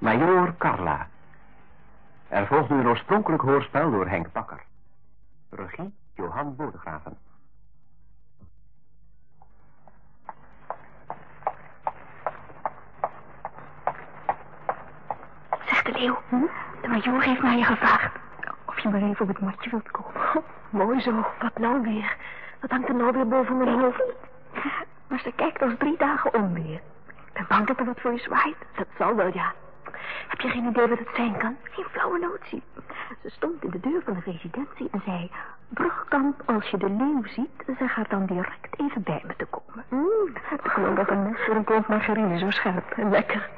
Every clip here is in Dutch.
Major Carla. Er volgt nu een oorspronkelijk hoorspel door Henk Bakker. Regie Johan Bodegraven. Zeg de leeuw, de majoor heeft naar je gevraagd. Of je maar even op het matje wilt komen. mooi zo, wat nou weer? Wat hangt er nou weer boven mijn hoofd? Maar ze kijkt als drie dagen om weer. Ik ben bang dat er wat voor je zwaait. Dat zal wel, ja. Heb je geen idee wat het zijn kan? Geen flauwe notie. Ze stond in de deur van de residentie en zei... Brugkamp, als je de leeuw ziet, zeg haar dan direct even bij me te komen. Mm, ik geloof dat een mes voor een klomp margarine zo scherp en lekker.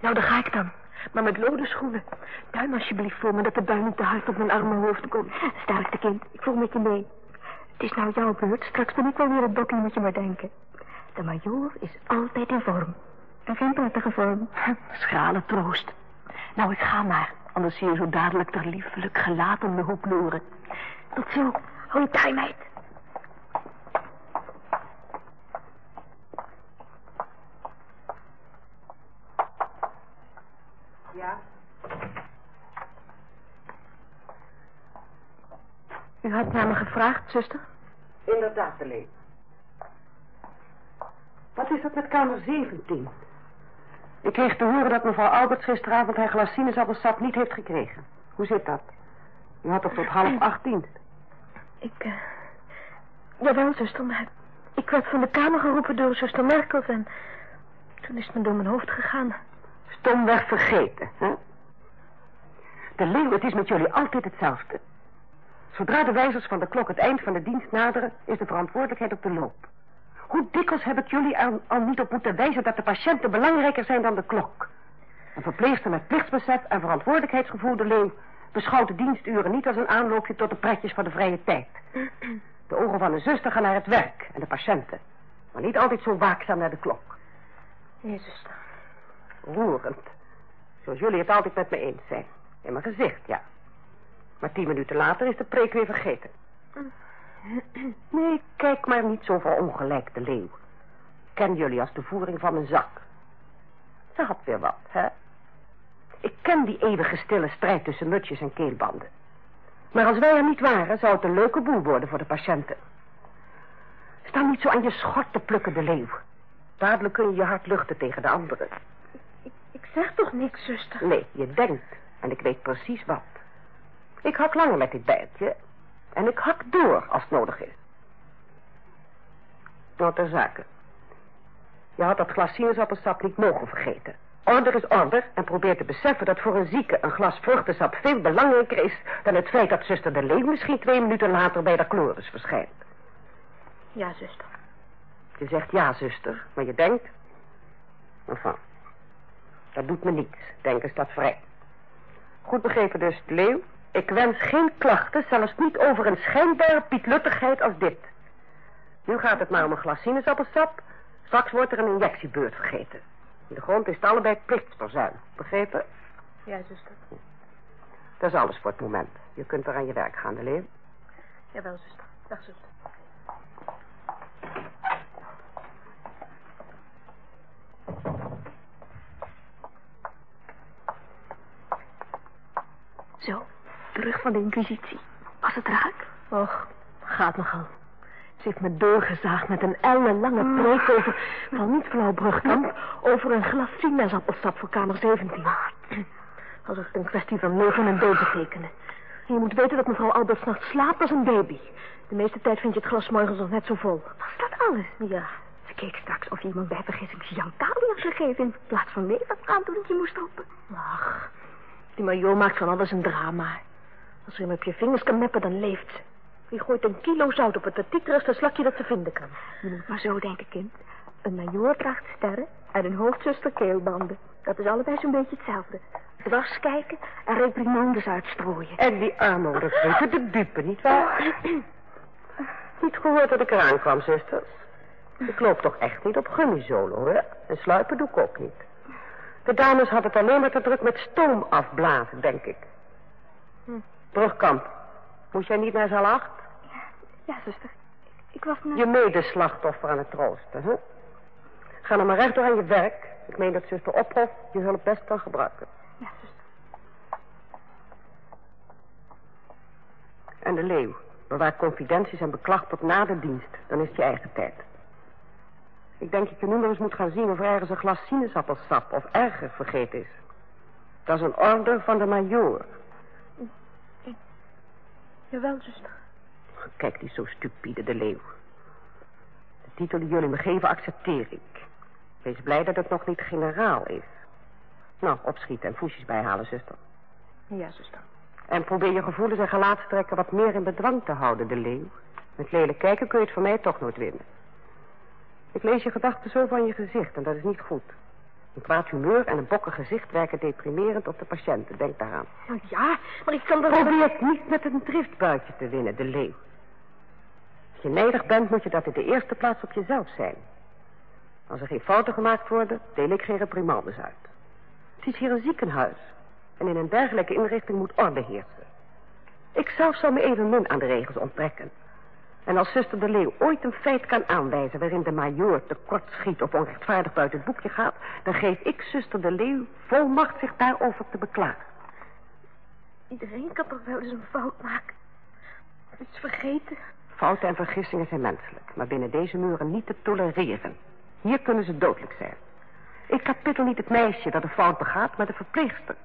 Nou, daar ga ik dan. Maar met lode schoenen. Duim alsjeblieft voor me dat de bui niet te hard op mijn arme hoofd komt. Sterkte kind, ik voel met je mee. Het is nou jouw beurt. Straks ben ik wel weer het dokkie, moet je maar denken. De majoor is altijd in vorm. En geen prettige vorm. Schrale troost. Nou, ik ga maar. Anders zie je zo dadelijk er liefelijk gelaat om de hoek loeren. Tot zo. Hoi, taai meid. Ja? U had naar me gevraagd, zuster? Inderdaad, alleen. Wat is dat met kamer 17? Ik kreeg te horen dat mevrouw Alberts gisteravond haar glas sinaasappelsap niet heeft gekregen. Hoe zit dat? U had toch tot half acht dienst? Ik, eh... Jawel, zuster, maar... Ik werd van de kamer geroepen door zuster Merkels en... Toen is het me door mijn hoofd gegaan. Stomweg vergeten, hè? De leeuw, het is met jullie altijd hetzelfde. Zodra de wijzers van de klok het eind van de dienst naderen... is de verantwoordelijkheid op de loop. Hoe dikwijls heb ik jullie al, al niet op moeten wijzen... dat de patiënten belangrijker zijn dan de klok? Een verpleegster met plichtsbesef en verantwoordelijkheidsgevoel de leeuw... beschouwt de diensturen niet als een aanloopje tot de pretjes van de vrije tijd. De ogen van een zuster gaan naar het werk en de patiënten. Maar niet altijd zo waakzaam naar de klok. Nee, zuster. Roerend. Zoals jullie het altijd met me eens zijn. In mijn gezicht, ja. Maar tien minuten later is de preek weer vergeten. Nee, kijk maar niet zo voor ongelijk de leeuw. Ken jullie als de voering van mijn zak. Ze had weer wat, hè? Ik ken die eeuwige stille strijd tussen mutjes en keelbanden. Maar als wij er niet waren, zou het een leuke boel worden voor de patiënten. Sta niet zo aan je schort te plukken, de leeuw. Dadelijk kun je je hart luchten tegen de anderen. Ik, ik zeg toch niks, zuster? Nee, je denkt. En ik weet precies wat. Ik hak langer met dit bijtje. En ik hak door als het nodig is. Nou, ter zake. Je had dat glas sinaasappelsap niet mogen vergeten. Order is order en probeer te beseffen dat voor een zieke een glas vruchtensap veel belangrijker is dan het feit dat zuster de Leeuw misschien twee minuten later bij de chloris verschijnt. Ja, zuster. Je zegt ja, zuster, maar je denkt... Enfin, dat doet me niets. Denken staat vrij. Goed begrepen dus, de Leeuw. Ik wens geen klachten, zelfs niet over een schijnbare pietluttigheid als dit. Nu gaat het maar om een glas sinaasappelsap. Straks wordt er een injectiebeurt vergeten. In de grond is het allebei plichtsverzuim. Begrepen? Ja, zuster. Dat is alles voor het moment. Je kunt er aan je werk gaan, de leeuw. Jawel, zuster. Dag, zuster. Zo, terug van de inquisitie. Was het raak? Och, gaat nogal. Ze heeft me doorgezaagd met een ellenlange preek over... Wel niet brugkamp, over een glas sinaasappelsap voor kamer 17. Alsof het een kwestie van leven en dood betekende. En je moet weten dat mevrouw Albert nachts slaapt als een baby. De meeste tijd vind je het glas morgens nog net zo vol. Was dat alles? Ja. Ze keek straks of je iemand bij vergissing Jean had gegeven... in plaats van leverkraan toen ik je moest stoppen. Ach, die majoor maakt van alles een drama. Als ze hem op je vingers kan meppen, dan leeft ze. Die gooit een kilo zout op het petieterigste slakje dat ze vinden kan. Je moet maar zo denken, kind. Een majoor draagt sterren en een hoofdzuster keelbanden. Dat is allebei zo'n beetje hetzelfde. Dwars kijken en reprimandes uitstrooien. En die armoedig weten de dupe, nietwaar? niet gehoord dat ik eraan kwam, zusters. Ik loop toch echt niet op gummizolen, hoor. En sluipen doe ik ook niet. De dames hadden het alleen maar te druk met stoom afblazen, denk ik. Hm. Brugkamp, moest jij niet naar zaal 8? Ja, zuster. Ik was net... Je medeslachtoffer aan het troosten, hè? Ga dan maar recht door aan je werk. Ik meen dat zuster Ophof je hulp best kan gebruiken. Ja, zuster. En de leeuw. Bewaar confidenties en beklag tot na de dienst. Dan is het je eigen tijd. Ik denk dat je nu nog eens moet gaan zien of er ergens een glas sinaasappelsap of erger vergeten is. Dat is een order van de majoor. Jawel, zuster. Kijk, die zo stupide, de leeuw. De titel die jullie me geven, accepteer ik. Wees blij dat het nog niet generaal is. Nou, opschieten en voetjes bijhalen, zuster. Ja, zuster. En probeer je gevoelens en gelaatstrekken wat meer in bedwang te houden, de leeuw. Met lelijk kijken kun je het van mij toch nooit winnen. Ik lees je gedachten zo van je gezicht en dat is niet goed. Een kwaad humeur en een bokkig gezicht werken deprimerend op de patiënten. Denk daaraan. Nou ja, maar ik kan er... Probeer het niet met een driftbuitje te winnen, de leeuw. Als je nederig bent, moet je dat in de eerste plaats op jezelf zijn. Als er geen fouten gemaakt worden, deel ik geen reprimandes uit. Het is hier een ziekenhuis. En in een dergelijke inrichting moet orde heersen. Ik zelf zou me evenmin aan de regels onttrekken. En als zuster de Leeuw ooit een feit kan aanwijzen... waarin de majoor tekort schiet of onrechtvaardig buiten het boekje gaat... dan geef ik zuster de Leeuw volmacht zich daarover te beklagen. Iedereen kan toch wel eens een fout maken. Iets vergeten. Fouten en vergissingen zijn menselijk... maar binnen deze muren niet te tolereren. Hier kunnen ze dodelijk zijn. Ik kapitel niet het meisje dat een fout begaat... maar de verpleegster.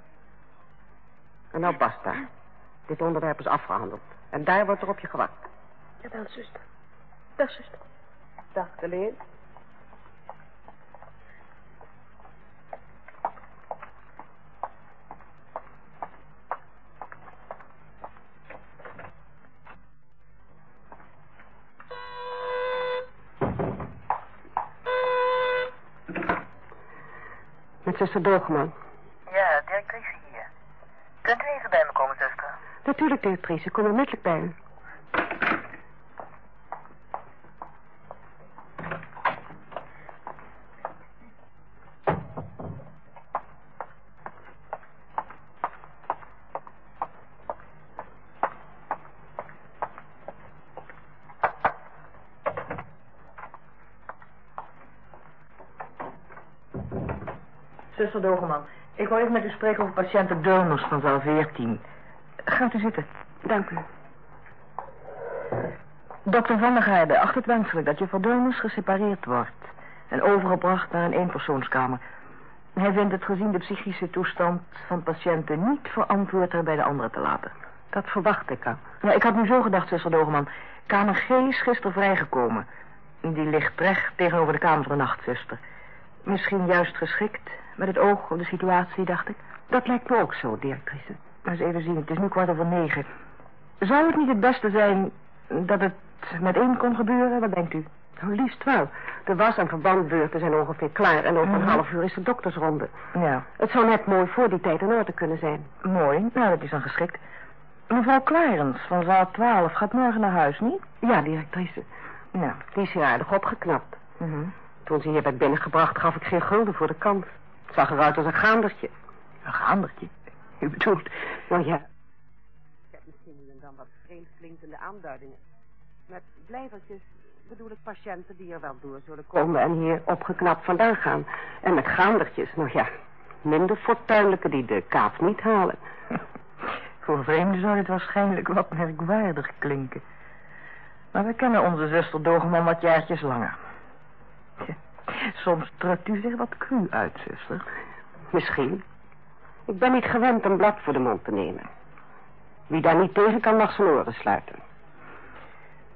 En nou basta. Dit onderwerp is afgehandeld. En daar wordt er op je gewacht. Jawel, zuster. Dag, zuster. Dag, de Leeuw. Met zuster Doogman. Ja, directrice hier. Kunt u even bij me komen, zuster? Natuurlijk, directrice. Kom onmiddellijk bij u. Zuster Dogeman, ik wil even met u spreken over patiënten Deulmers van zaal 14. Gaat u zitten. Dank u. Dokter Van der Gaarde acht het wenselijk dat juffrouw Deulmers gesepareerd wordt... en overgebracht naar een eenpersoonskamer. Hij vindt het gezien de psychische toestand van patiënten niet verantwoord haar bij de anderen te laten. Dat verwacht ik al. Ja, ik had nu zo gedacht, zuster Dogeman. Kamer G is gisteren vrijgekomen. Die ligt recht tegenover de kamer van de nachtzuster. Misschien juist geschikt met het oog op de situatie, dacht ik. Dat lijkt me ook zo, directrice. Maar eens even zien, het is nu kwart over negen. Zou het niet het beste zijn dat het met één kon gebeuren? Wat denkt u? Nou, liefst wel. De was- en verbandbeurten zijn ongeveer klaar... en over Mhm. een half uur is de doktersronde. Ja, Het zou net mooi voor die tijd in orde kunnen zijn. mooi. Nou, dat is dan geschikt. Mevrouw Clarens van zaal 12 gaat morgen naar huis, niet? Ja, directrice. Ja. Die is hier aardig opgeknapt. Mhm. Toen ze hier werd binnengebracht gaf ik geen gulden voor de kans. Het zag eruit als een gaandertje. Een gaandertje. U bedoelt... Nou ja. Ik heb misschien nu en dan wat vreemd klinkende aanduidingen. Met blijvertjes bedoel ik patiënten die er wel door zullen komen... en hier opgeknapt vandaan gaan. En met gaandertjes, nou ja, minder fortuinlijke die de kaap niet halen. Voor vreemden zou dit waarschijnlijk wat merkwaardig klinken. Maar we kennen onze zuster Dogeman wat jaartjes langer. Soms drukt u zich wat cru uit, zuster. Misschien. Ik ben niet gewend een blad voor de mond te nemen. Wie daar niet tegen kan, mag zijn oren sluiten.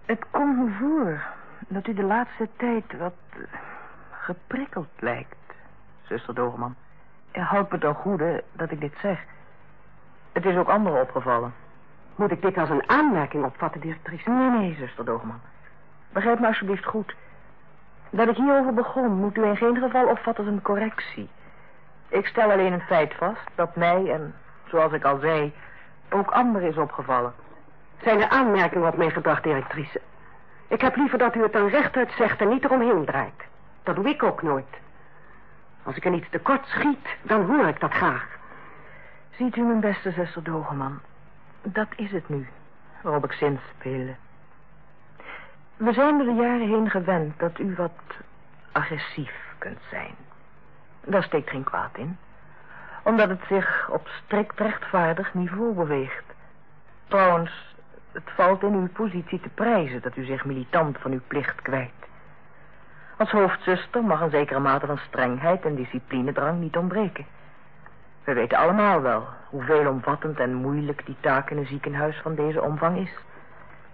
Het komt me voor dat u de laatste tijd wat eh, geprikkeld lijkt, zuster Dogeman. Houd me ten goede dat ik dit zeg. Het is ook anderen opgevallen. Moet ik dit als een aanmerking opvatten, directrice? Nee, nee, zuster Dogeman. Begrijp me alsjeblieft goed. Dat ik hierover begon, moet u in geen geval opvatten als een correctie. Ik stel alleen een feit vast dat mij en, zoals ik al zei, ook anderen is opgevallen. Zijn er aanmerkingen op mijn gedrag, directrice? Ik heb liever dat u het dan rechtuit zegt en niet eromheen draait. Dat doe ik ook nooit. Als ik er iets tekort schiet, dan hoor ik dat graag. Ziet u, mijn beste zuster Dogeman, dat is het nu, waarop ik zin spelen. We zijn door de jaren heen gewend dat u wat agressief kunt zijn. Daar steekt geen kwaad in. Omdat het zich op strikt rechtvaardig niveau beweegt. Trouwens, het valt in uw positie te prijzen dat u zich militant van uw plicht kwijt. Als hoofdzuster mag een zekere mate van strengheid en disciplinedrang niet ontbreken. We weten allemaal wel hoe veelomvattend en moeilijk die taak in een ziekenhuis van deze omvang is.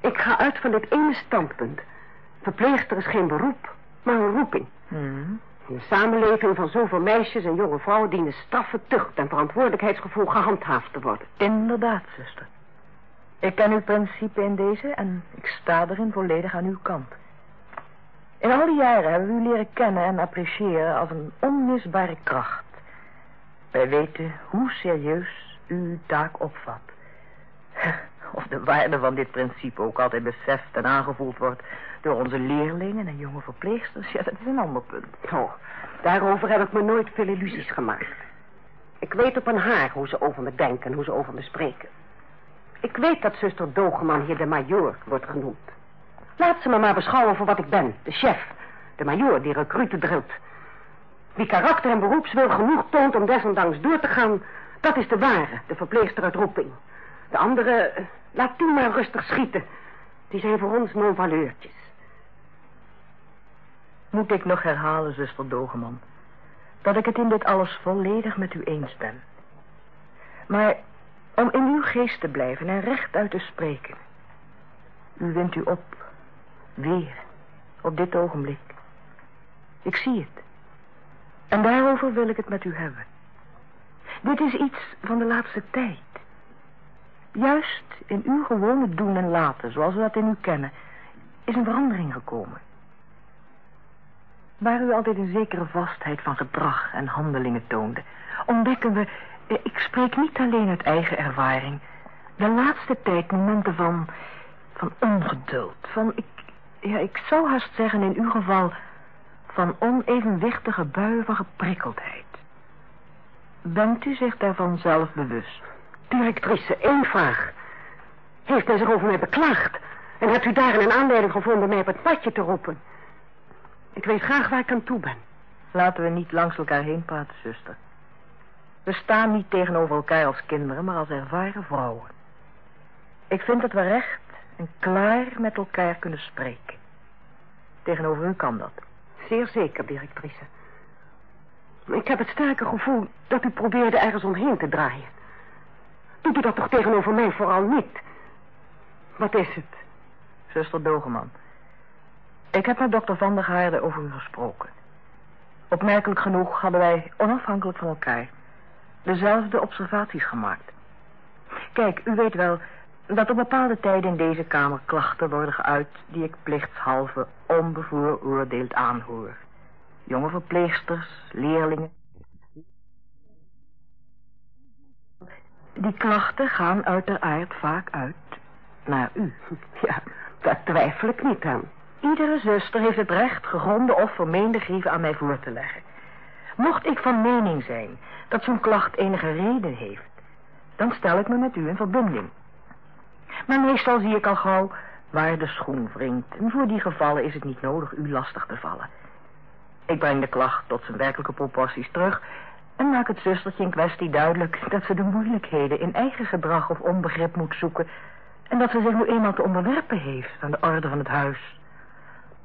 Ik ga uit van dit ene standpunt. Verpleegster is geen beroep, maar een roeping. Hmm. In de samenleving van zoveel meisjes en jonge vrouwen dienen straffe tucht en verantwoordelijkheidsgevoel gehandhaafd te worden. Inderdaad, zuster. Ik ken uw principe in deze en ik sta erin volledig aan uw kant. In al die jaren hebben we u leren kennen en appreciëren als een onmisbare kracht. Wij weten hoe serieus u uw taak opvat. Of de waarde van dit principe ook altijd beseft en aangevoeld wordt door onze leerlingen en jonge verpleegsters, ja, dat is een ander punt. Oh, daarover heb ik me nooit veel illusies gemaakt. Ik weet op een haar hoe ze over me denken en hoe ze over me spreken. Ik weet dat zuster Dogeman hier de majoor wordt genoemd. Laat ze me maar beschouwen voor wat ik ben, de chef. De majoor die recruten drilt. Wie karakter en beroepswil genoeg toont om desondanks door te gaan... dat is de ware, de verpleegster uit roeping. De anderen, eh, laat die maar rustig schieten. Die zijn voor ons non-valeurtjes. Moet ik nog herhalen, zuster Dogeman, dat ik het in dit alles volledig met u eens ben. Maar om in uw geest te blijven en rechtuit te spreken. U wint u op. Weer. Op dit ogenblik. Ik zie het. En daarover wil ik het met u hebben. Dit is iets van de laatste tijd. Juist in uw gewone doen en laten, zoals we dat in u kennen, is een verandering gekomen. Waar u altijd een zekere vastheid van gedrag en handelingen toonde, ontdekken we, eh, ik spreek niet alleen uit eigen ervaring, de laatste tijd momenten van, van ongeduld, van, ik, ja, ik zou haast zeggen in uw geval, van onevenwichtige buien van geprikkeldheid. Bent u zich daarvan zelf bewust? Directrice, één vraag. Heeft hij zich over mij beklaagd? En hebt u daarin een aanleiding gevonden mij op het padje te roepen? Ik weet graag waar ik aan toe ben. Laten we niet langs elkaar heen praten, zuster. We staan niet tegenover elkaar als kinderen, maar als ervaren vrouwen. Ik vind dat we recht en klaar met elkaar kunnen spreken. Tegenover u kan dat. Zeer zeker, directrice. Ik heb het sterke gevoel dat u probeerde ergens omheen te draaien. Doet u dat toch tegenover mij vooral niet? Wat is het? Zuster Dogeman. Ik heb met dokter Van der Gaarde over u gesproken. Opmerkelijk genoeg hadden wij onafhankelijk van elkaar dezelfde observaties gemaakt. Kijk, u weet wel dat op bepaalde tijden in deze kamer klachten worden geuit die ik plichtshalve onbevooroordeeld aanhoor. Jonge verpleegsters, leerlingen. Die klachten gaan uiteraard vaak uit naar u. Ja, daar twijfel ik niet aan. Iedere zuster heeft het recht gegronde of vermeende grieven aan mij voor te leggen. Mocht ik van mening zijn dat zo'n klacht enige reden heeft, dan stel ik me met u in verbinding. Maar meestal zie ik al gauw waar de schoen wringt. En voor die gevallen is het niet nodig u lastig te vallen. Ik breng de klacht tot zijn werkelijke proporties terug... en maak het zustertje in kwestie duidelijk... dat ze de moeilijkheden in eigen gedrag of onbegrip moet zoeken... en dat ze zich nu eenmaal te onderwerpen heeft aan de orde van het huis.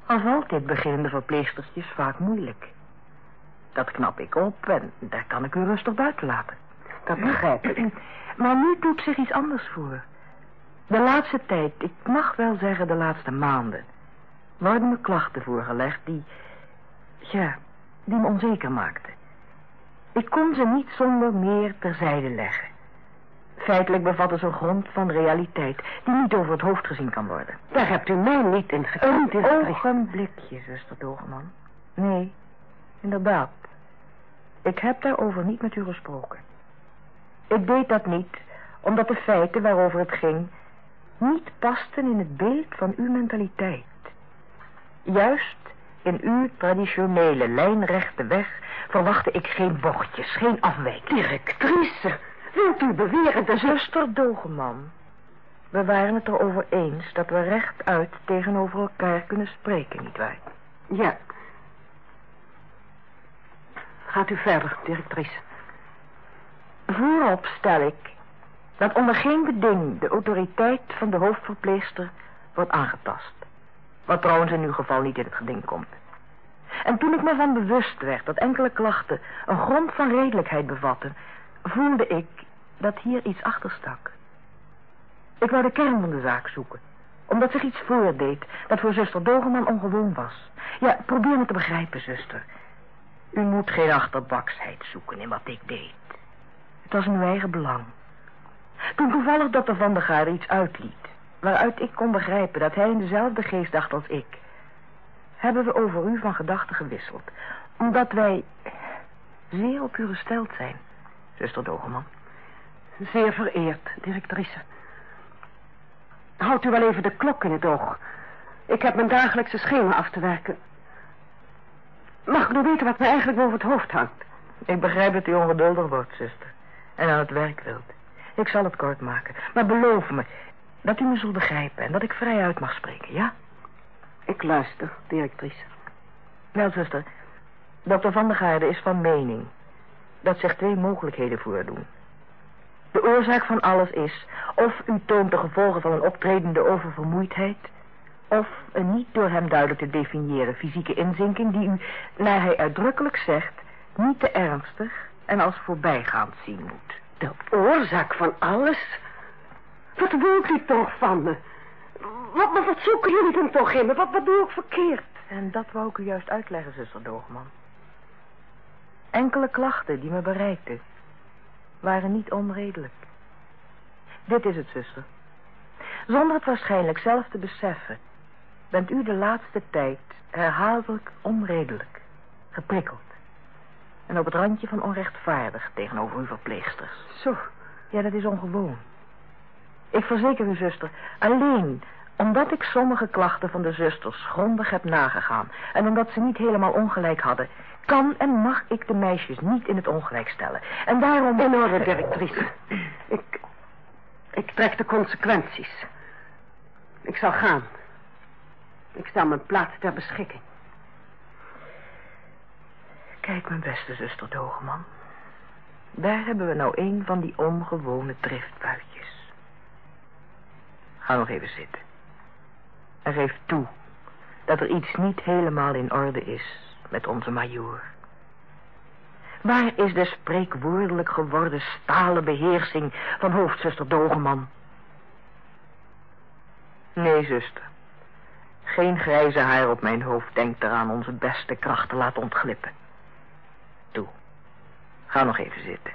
Al valt dit beginnende verpleegstertjes vaak moeilijk. Dat knap ik op en daar kan ik u rustig buiten laten. Dat begrijp ik. Maar nu doet zich iets anders voor. De laatste tijd, ik mag wel zeggen de laatste maanden... worden me klachten voorgelegd die... ja, die me onzeker maakten. Ik kon ze niet zonder meer terzijde leggen. Feitelijk bevatten ze een grond van realiteit... die niet over het hoofd gezien kan worden. Daar hebt u mij niet in gekend. Een ogenblikje, zuster Dogeman. Nee, inderdaad. Ik heb daarover niet met u gesproken. Ik deed dat niet, omdat de feiten waarover het ging... niet pasten in het beeld van uw mentaliteit. Juist in uw traditionele lijnrechte weg... verwachtte ik geen bochtjes, geen afwijking. Directrice, wilt u beweren de Zuster Dogeman, we waren het erover eens dat we rechtuit tegenover elkaar kunnen spreken, nietwaar? Ja. Gaat u verder, directrice. Voorop stel ik dat onder geen beding de autoriteit van de hoofdverpleegster wordt aangetast. Wat trouwens in uw geval niet in het geding komt. En toen ik me van bewust werd dat enkele klachten een grond van redelijkheid bevatten, voelde ik dat hier iets achter stak. Ik wou de kern van de zaak zoeken, omdat zich iets voordeed dat voor zuster Dogeman ongewoon was. Ja, probeer me te begrijpen, zuster. U moet geen achterbaksheid zoeken in wat ik deed. Het was in uw eigen belang. Toen toevallig dokter Van der Gaarde iets uitliet... waaruit ik kon begrijpen dat hij in dezelfde geest dacht als ik... hebben we over u van gedachten gewisseld. Omdat wij zeer op u gesteld zijn, zuster Dogeman. Zeer vereerd, directrice. Houdt u wel even de klok in het oog. Ik heb mijn dagelijkse schema af te werken. Mag ik nu weten wat me eigenlijk boven het hoofd hangt? Ik begrijp dat u ongeduldig wordt, zuster. En aan het werk wilt. Ik zal het kort maken. Maar beloof me dat u me zult begrijpen en dat ik vrij uit mag spreken, ja? Ik luister, directrice. Wel, zuster. Dokter Van der Gaarde is van mening dat zich twee mogelijkheden voordoen. De oorzaak van alles is of u toont de gevolgen van een optredende oververmoeidheid... of een niet door hem duidelijk te definiëren fysieke inzinking... die u, naar hij uitdrukkelijk zegt, niet te ernstig en als voorbijgaand zien moet. De oorzaak van alles? Wat wilt u toch van me? Wat, wat zoeken jullie dan toch in me? Wat, wat doe ik verkeerd? En dat wou ik u juist uitleggen, zuster Doogman. Enkele klachten die me bereikten... waren niet onredelijk. Dit is het, zuster. Zonder het waarschijnlijk zelf te beseffen... bent u de laatste tijd herhaaldelijk onredelijk. Geprikkeld. En op het randje van onrechtvaardig tegenover uw verpleegsters. Zo. Ja, dat is ongewoon. Ik verzeker u, zuster, alleen omdat ik sommige klachten van de zusters grondig heb nagegaan... en omdat ze niet helemaal ongelijk hadden... kan en mag ik de meisjes niet in het ongelijk stellen. En daarom... In orde, directrice. Ik... Ik trek de consequenties. Ik zal gaan. Ik stel mijn plaats ter beschikking. Kijk, mijn beste zuster Dogeman. Daar hebben we nou een van die ongewone driftbuitjes. Ga nog even zitten. En geef toe dat er iets niet helemaal in orde is met onze majoor. Waar is de spreekwoordelijk geworden stalen beheersing van hoofdzuster Dogeman? Nee, zuster. Geen grijze haar op mijn hoofd denkt eraan onze beste kracht te laten ontglippen. Toe. Ga nog even zitten.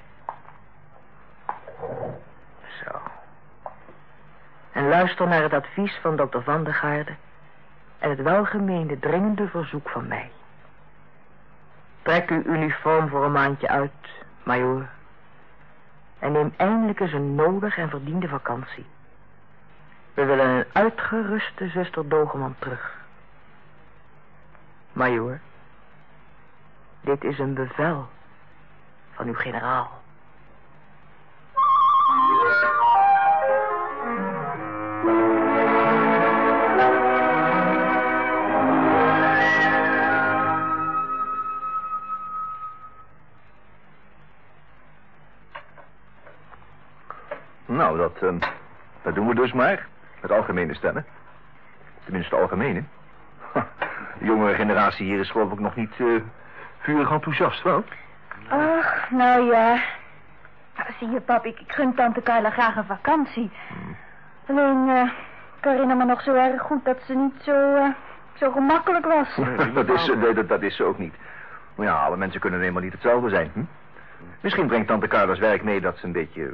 Zo. En luister naar het advies van dokter Van der Gaarde... en het welgemeende dringende verzoek van mij. Trek uw uniform voor een maandje uit, majoor. En neem eindelijk eens een nodig en verdiende vakantie. We willen een uitgeruste zuster Dogeman terug. Majoor, dit is een bevel van uw generaal. Dat, uh, dat doen we dus maar. Met algemene stemmen. Tenminste, algemene. De jongere generatie hier is geloof ik nog niet uh, vurig enthousiast, wel? Ach, nou ja. Zie je, pap, ik, ik gun tante Carla graag een vakantie. Hmm. Alleen, uh, ik herinner me nog zo erg goed dat ze niet zo, uh, zo gemakkelijk was. dat, is, nee, dat, dat is ze ook niet. Maar ja, alle mensen kunnen helemaal niet hetzelfde zijn, hm? Misschien brengt tante Carla's werk mee dat ze een beetje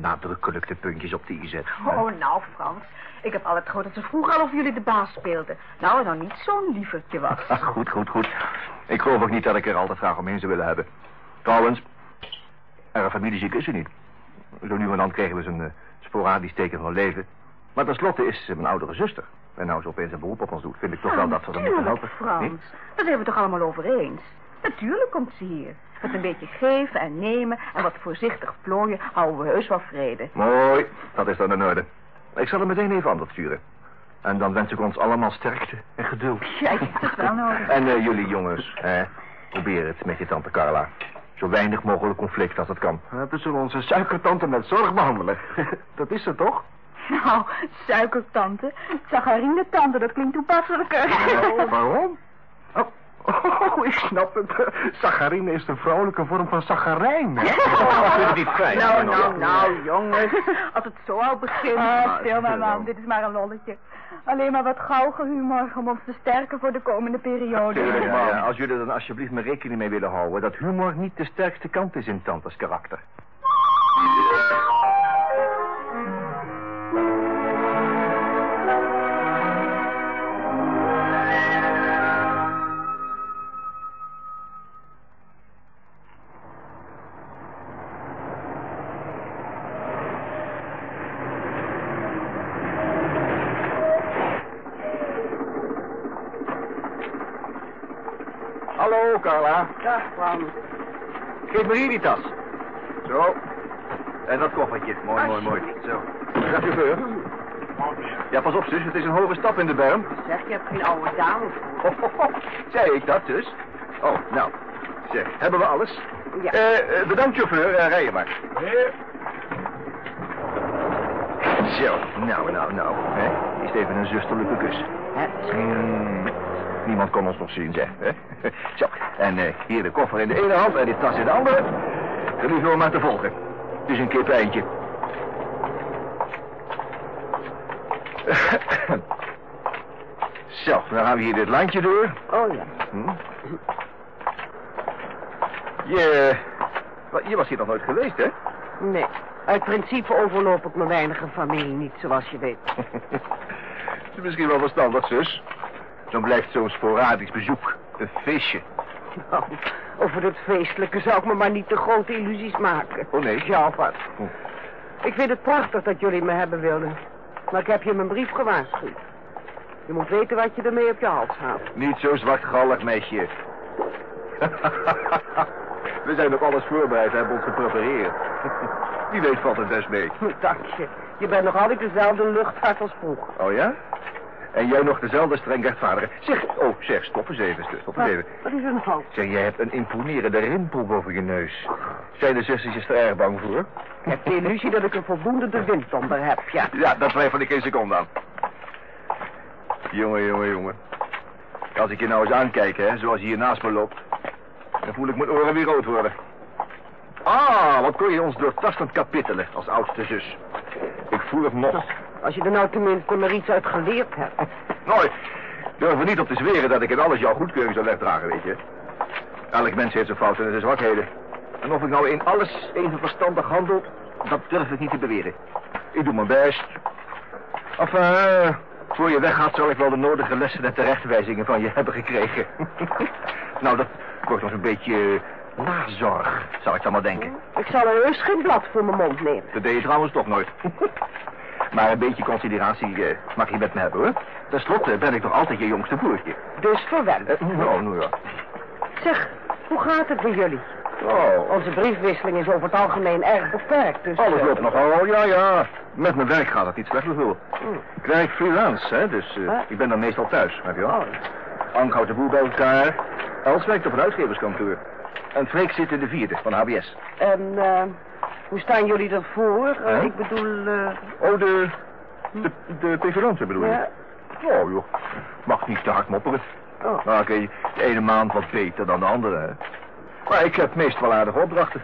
nadrukkelijk de puntjes op de i zet. Oh, nou, Frans. Ik heb altijd gehoord dat ze vroeger al of jullie de baas speelden. Nou, en nou niet zo'n lievertje was. goed, goed, goed. Ik geloof ook niet dat ik er altijd graag omheen zou willen hebben. Trouwens, erg familieziek is ze niet. Zo nu en dan kregen we zo'n uh, sporadisch teken van leven. Maar tenslotte is ze mijn oudere zuster. En nou ze opeens een beroep op ons doet, vind ik toch wel dat ze er moeten helpen. Frans. Nee? Dat zijn we toch allemaal over eens. Natuurlijk komt ze hier. Met een beetje geven en nemen en wat voorzichtig plooien houden we heus wel vrede. Mooi, dat is dan in orde. Ik zal er meteen even aan sturen. En dan wens ik ons allemaal sterkte en geduld. Ja, dat is wel nodig. en uh, jullie jongens, hè, probeer het met je tante Carla. Zo weinig mogelijk conflict als het kan. We zullen onze suikertante met zorg behandelen. Dat is ze toch? Nou, suikertante, saccharine-tante, dat klinkt toepasselijker. Oh, waarom? Oh, oh, ik snap het. Saccharine is de vrouwelijke vorm van hè? Het niet fijn. Nou, nou, nou, jongens. Als het zo al begint. Ah, stil maar, man. Dit is maar een lolletje. Alleen maar wat gauwige humor om ons te sterken voor de komende periode. Ja, ja, ja, als jullie er dan alsjeblieft maar rekening mee willen houden... dat humor niet de sterkste kant is in tantes karakter. Me hier die tas. Zo. En dat koffertje. Mooi, mooi, mooi. Zo. Dag, chauffeur. Ja, pas op, zus. Het is een hoge stap in de berm. Zeg, je hebt geen oude dame voor. Oh, oh, oh. Zei ik dat dus? Oh, nou. Zeg, hebben we alles? Ja. Eh, eh, bedankt, chauffeur. Eh, rij je maar. Zo, nou, nou, nou. Hè? Is even een zusterlijke kus. Hè, Mm, niemand kon ons nog zien, zeg. Zo, en eh, hier de koffer in de ene hand en die tas in de andere. Gelief nog maar te volgen. Het is een kip eindje. Zo, dan gaan we hier dit landje door. Oh ja. Hm? Je, je was hier nog nooit geweest, hè? Nee. Uit principe overloop ik mijn weinige familie niet, zoals je weet. Het is misschien wel verstandig, zus. Dan blijft zo'n sporadisch bezoek een feestje. Nou, over het feestelijke zou ik me maar niet te grote illusies maken. Oh, nee? Ja, wat? Hm. Ik vind het prachtig dat jullie me hebben willen. Maar ik heb je mijn brief gewaarschuwd. Je moet weten wat je ermee op je hals haalt. Niet zo zwartgallig, meisje. We zijn op alles voorbereid, hebben ons geprepareerd. Wie weet valt het best mee. Dank je. Je bent nog altijd dezelfde luchthart als vroeger. Oh ja? En jij nog dezelfde streng rechtvaardige. Zeg, oh, zeg, stop eens even, stop eens even. Wat is er nou? Zeg, jij hebt een imponerende rimpel boven je neus. Zijn de zusjes er erg bang voor? Ik heb de illusie dat ik een voldoende de wind onder heb, ja. Ja, dat twijfel ik geen seconde aan. Jongen, jongen, jongen. Als ik je nou eens aankijk, hè, zoals je hier naast me loopt... dan voel ik mijn oren weer rood worden. Ah, wat kon je ons doortastend kapittelen als oudste zus. Ik voel het nog. Als je er nou tenminste maar iets uit geleerd hebt. Nooit. Durf er niet op te zweren dat ik in alles jouw goedkeuring zou wegdragen, weet je. Elk mens heeft zijn fouten en zijn zwakheden. En of ik nou in alles even verstandig handel, dat durf ik niet te beweren. Ik doe mijn best. Enfin, eh, voor je weggaat zal ik wel de nodige lessen en terechtwijzingen van je hebben gekregen. nou, dat wordt nog een beetje eh, nazorg, zou ik dan maar denken. Ik zal er heus geen blad voor mijn mond nemen. Dat deed je trouwens toch nooit. maar een beetje consideratie eh, mag je met me hebben, hoor. Ten slotte ben ik toch altijd je jongste broertje. Dus verwend. Eh, nou, nou ja. Zeg, hoe gaat het met jullie? Oh, Onze briefwisseling is over het algemeen erg beperkt, dus... alles eh, loopt nogal. Oh, ja, ja. Met mijn werk gaat het iets slecht bedoel. Ik werk freelance, hè, dus Huh? ik ben dan meestal thuis, heb je wel. Oh, Ank houdt de bij elkaar. Els werkt op een uitgeverskantoor. En Freek zit in de vierde van HBS. en eh, hoe staan jullie ervoor? Huh? Ik bedoel, eh, Oh, de... De, de preferentie bedoel je? ja... Oh, joh. Mag niet te hard mopperen. Oh. Nou, oké, de ene maand wat beter dan de andere, hè. Maar ik heb meest wel aardige opdrachten.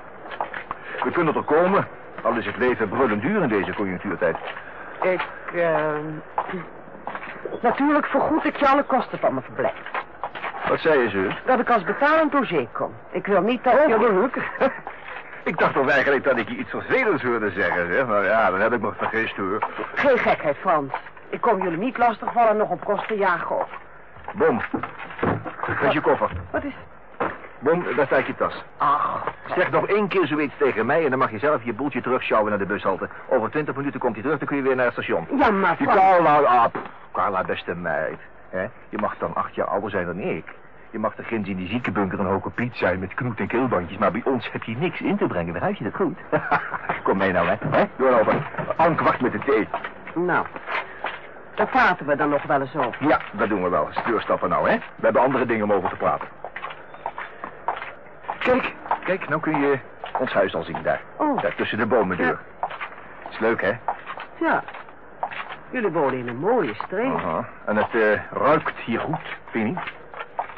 We kunnen er komen, al is het leven brullend duur in deze conjunctuurtijd. Ik, eh... Natuurlijk vergoed ik je alle kosten van mijn verblijf. Wat zei je, zus? Dat ik als betalend zee kom. Ik wil niet dat Oh, jullie... gelukkig. Ik dacht toch eigenlijk dat ik je iets vervelends wilde zeggen, zeg. Maar ja, dan heb ik me vergist, hoor. Geen gekheid, Frans. Ik kom jullie niet lastigvallen nog op kosten jagen op. Bom. Dat is je koffer. Wat is... Bom, daar staat je tas. Ach, Zeg nog één keer zoiets tegen mij en dan mag je zelf je boeltje terugsjouwen naar de bushalte. Over twintig minuten komt hij terug, dan kun je weer naar het station. ja, maar Die Frans... Carla, ah, Carla, beste meid. Hè? Je mag dan acht jaar ouder zijn dan ik. Je mag de ginds in die ziekenbunker een hoge piet zijn met knoet en keelbandjes, maar bij ons heb je niks in te brengen. Begrijp je dat goed? Kom mee nou, hè? hè? Doorlopen. Ank, wacht met de thee. Nou, daar praten we dan nog wel eens over. Ja, dat doen we wel. Deurstappen nou, hè? We hebben andere dingen om over te praten. Kijk, Kijk, nou kun je ons huis al zien daar. Oh. Daar tussen de bomendeur. Is leuk, hè? Ja. Jullie wonen in een mooie streek. Aha. En het eh, ruikt hier goed, vind je niet?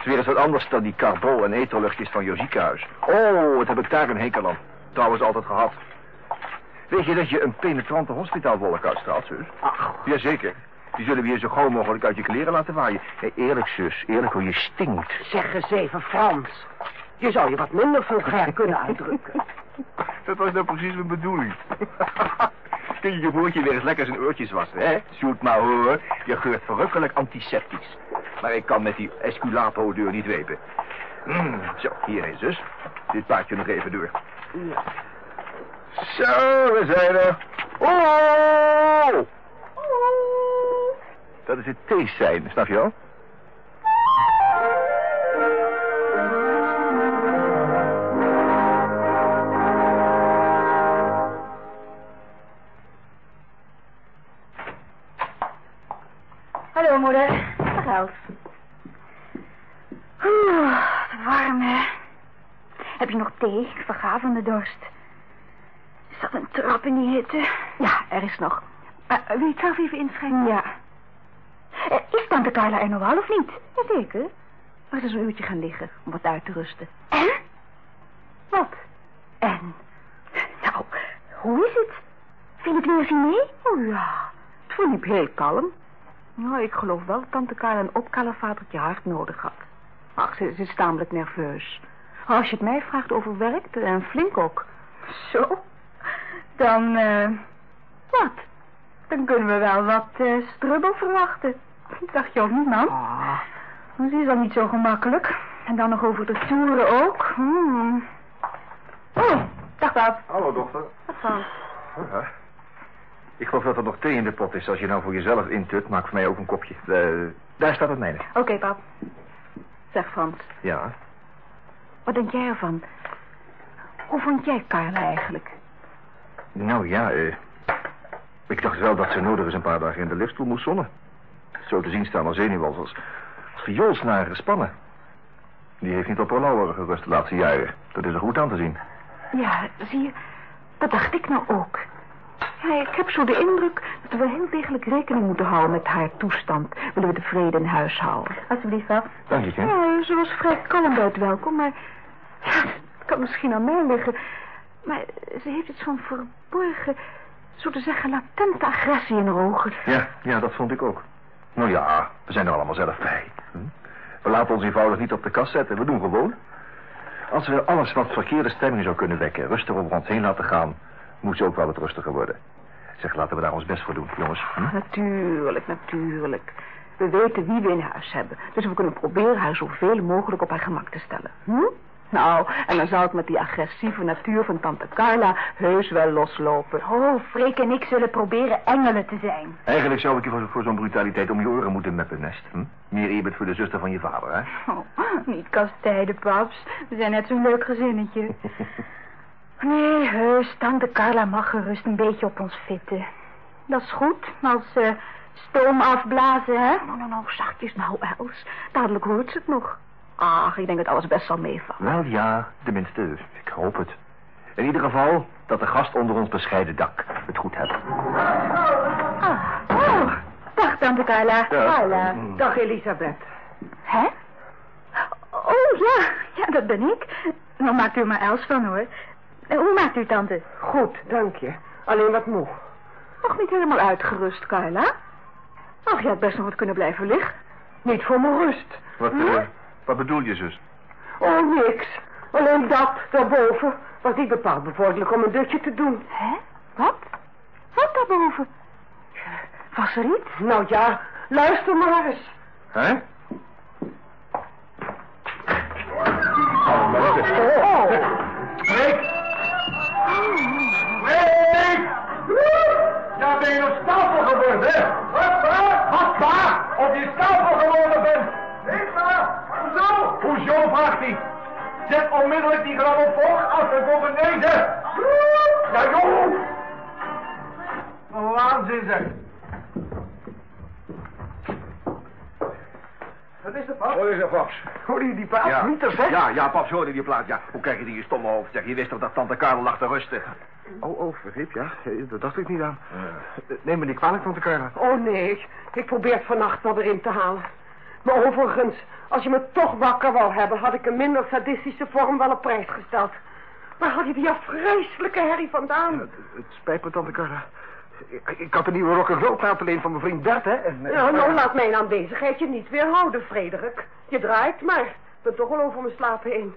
Is weer eens wat anders dan die carbol en etelluchtjes van jouw ziekenhuis. Oh, wat heb ik daar een hekel aan. Trouwens altijd gehad. Weet je dat je een penetrante hospitaalwolk uitstraalt, zus? Ach, Jazeker. Die zullen we je zo gauw mogelijk uit je kleren laten waaien. Nee, eerlijk, zus. Eerlijk hoe je stinkt. zeg eens even Frans. Je zou je wat minder vulgair kunnen uitdrukken. Dat was nou precies mijn bedoeling. Kun je je broertje weer eens lekker zijn oortjes wassen, hè? Zoet maar hoor. Je geurt verrukkelijk antiseptisch. Maar ik kan met die esculapo-deur niet wepen. Mm, zo, hierheen, zus. Dit paardje nog even door. Ja. Zo, we zijn er. Oh! Dat is het theesein, snap je wel? Hallo, moeder. Dag, Els. Oeh, warm, hè? Heb je nog thee? Ik verga van de dorst. Is dat een trap in die hitte? Ja, er is nog. Uh, wil je het zelf even inschenken? Ja. Eh, is tante Carla er nog wel of niet? Jazeker. Maar ze is een uurtje gaan liggen om wat uit te rusten. En? Wat? En? Nou, hoe is het? Viel het weer mee? Oh ja, het verliep heel kalm. Nou, ik geloof wel dat tante Carla een opkalevatertje hard nodig had. Ach, ze, ze is tamelijk nerveus. Als je het mij vraagt over werk, en flink ook. Zo. Dan, eh... wat? Dan kunnen we wel wat eh, strubbel verwachten. Dacht je ook niet, man? Ah, Ze is al niet zo gemakkelijk. En dan nog over de toeren ook. Hmm. Oh, dag pap. Hallo, dochter. wat dan? Ja. Ik geloof dat er nog thee in de pot is. Als je nou voor jezelf intut, maak voor mij ook een kopje. Eh, daar staat het mijne. Oké, pap. Zeg Frans, Ja. wat denk jij ervan? Hoe vond jij Carla eigenlijk? Nou ja, eh... Ik dacht wel dat ze nodig eens een paar dagen in de liftstoel moest zonnen. Zo te zien staan als zenuwen als, als vioolsnaren gespannen. Die heeft niet op haar lauweren gerust de laatste jaren. Dat is er goed aan te zien. Ja, zie je, dat dacht ik nou ook. Ja, ik heb zo de indruk dat we heel degelijk rekening moeten houden met haar toestand. Willen we de vrede in huis houden. Alsjeblieft, pap. Dank je, kind. Ja, ze was vrij kalm bij het welkom, maar... Ja, het kan misschien aan mij liggen. Maar ze heeft iets van verborgen, zo te zeggen, latente agressie in haar ogen. Ja, ja, dat vond ik ook. Nou ja, we zijn er allemaal zelf bij. Hm? We laten ons eenvoudig niet op de kast zetten. We doen gewoon. Als we alles wat verkeerde stemming zou kunnen wekken... rustig over ons heen laten gaan... moet ze ook wel wat rustiger worden. Zeg, laten we daar ons best voor doen, jongens. Hm? Natuurlijk, natuurlijk. We weten wie we in huis hebben. Dus we kunnen proberen haar zoveel mogelijk op haar gemak te stellen. Hm? Nou, en dan zou het met die agressieve natuur van tante Carla heus wel loslopen. Oh, Freek en ik zullen proberen engelen te zijn. Eigenlijk zou ik je voor, voor zo'n brutaliteit om je oren moeten meppen, Nest. Hm? Meer eerbied voor de zuster van je vader, hè? Oh, niet kastijden, paps. We zijn net zo'n leuk gezinnetje. Nee, heus, tante Carla mag gerust een beetje op ons fitten. Dat is goed, als eh, stoom afblazen, hè? Nou, nou, nou, zachtjes nou, Els. Dadelijk hoort ze het nog. Ach, ik denk dat alles best zal meevallen. Wel ja, tenminste, ik hoop het. In ieder geval dat de gast onder ons bescheiden dak het goed heeft. Ah, oh, dag, tante Carla. Ja. Carla. Dag Elisabeth. Hè? Oh, ja, ja, dat ben ik. Nou, maakt u er maar Els van, hoor. Eh, Hoe maakt u, tante? Goed, dank je. Alleen wat moe. Nog niet helemaal uitgerust, Carla. Ach, je had best nog wat kunnen blijven liggen. Niet voor mijn rust. Wat, eh, wat bedoel je, zus? Oh, niks. Alleen dat, daarboven, was niet bepaald bevorderlijk om een dutje te doen. Hè? Wat? Wat daarboven? Was er iets? Nou ja, luister maar eens. Hè? Oh, Freek! Ben je op stapel geworden, hè? Wat, pa? Wat, pa? Of je stapel geworden bent? Nee, pa. Hoezo? Hoezo, vraagt hij. Zet onmiddellijk die grammofoon af en kom beneden. Ja, joh! Een waanzin, zeg. Wat is er, pap? Hoor eens, Paps. Hoor je die plaat? Ja. Mieters, hè? Ja, ja, Paps, hoorde die plaat. Ja, hoe krijg je die in je stomme hoofd? Zeg, je wist toch dat tante Karel lag te rusten? Oh, oh, vergip, ja. Eh, Dat dacht ik niet aan. Eh, Neem me niet kwalijk, tante Carla. Oh nee, ik probeer het vannacht wel erin te halen. Maar overigens, als je me toch wakker wou hebben, had ik een minder sadistische vorm wel op prijs gesteld. Waar had je die afvreselijke herrie vandaan? Het, het spijt me, tante Carla. Ik, ik had een nieuwe rock'n'roll plaat alleen van mijn vriend Bert, hè? En, eh, Nou, nou laat mijn aanwezigheid je niet weerhouden, Frederik. Je draait maar. Ik ben toch al over mijn slapen heen.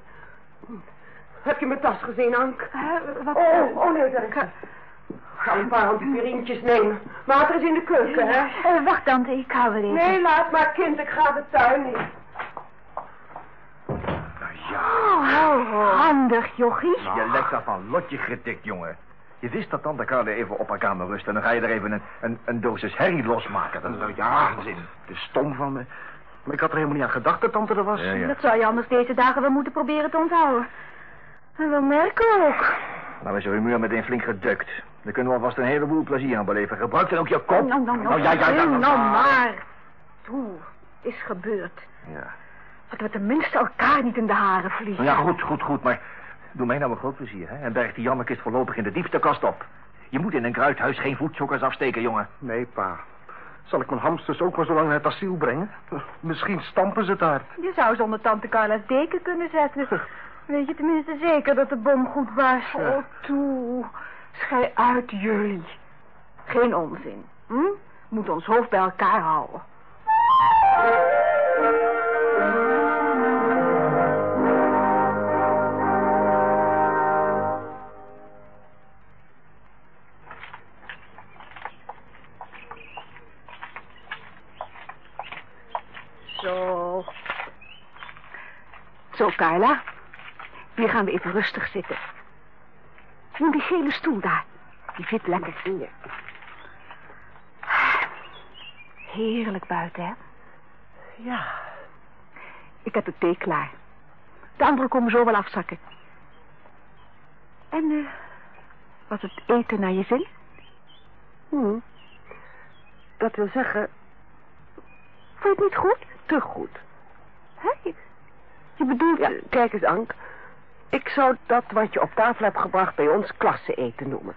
Heb je mijn tas gezien, Ank? wat, Oh, oh nee, dat is ga een paar aspirintjes nemen. Water is in de keuken, hè? Eh, wacht, tante, ik ga wel even. Nee, laat maar, kind. Ik ga de tuin in. Nou ja, Oh, handig, jochie. je lekt daar van lotje getikt, jongen. Je wist dat tante Karel even op haar kamer rust en dan ga je er even een, een, een dosis herrie losmaken. Dat is Nou ja, het is stom van me. Maar ik had er helemaal niet aan gedacht dat tante er was. Ja, ja. Dat zou je anders deze dagen wel moeten proberen te onthouden. En we merken ook. Nou is je humeur meteen flink gedukt. Daar kunnen we alvast een heleboel plezier aan beleven. Gebruik dan ook je kop. Nou, nou, nou, ja, ja, ja, nou, ja. maar. Toe, is gebeurd. Ja. Dat we tenminste elkaar niet in de haren vliegen. Nou ja, goed, goed, goed, maar doe mij nou een groot plezier, hè? En berg die jammekist voorlopig in de diepste kast op. Je moet in een kruidhuis geen voedzoekers afsteken, jongen. Nee, pa. Zal ik mijn hamsters ook maar zo lang naar het asiel brengen? Misschien stampen ze het uit. Je zou ze onder tante Carla's deken kunnen zetten. Weet je tenminste zeker dat de bom goed was? Oh, toe. Schij uit, jullie. Geen onzin. Hm? Moet ons hoofd bij elkaar houden. Zo. Zo, Carla. Hier gaan we even rustig zitten. Die gele stoel daar. Die zit lekker. Heerlijk buiten, hè? Ja. Ik heb de thee klaar. De anderen komen zo wel afzakken. En, eh, was het eten naar je zin? Hm. Dat wil zeggen, Vond je het niet goed? te goed. Hè? Je, je bedoelt... Ja, kijk eens, Ank. Ik zou dat wat je op tafel hebt gebracht bij ons klasse eten noemen.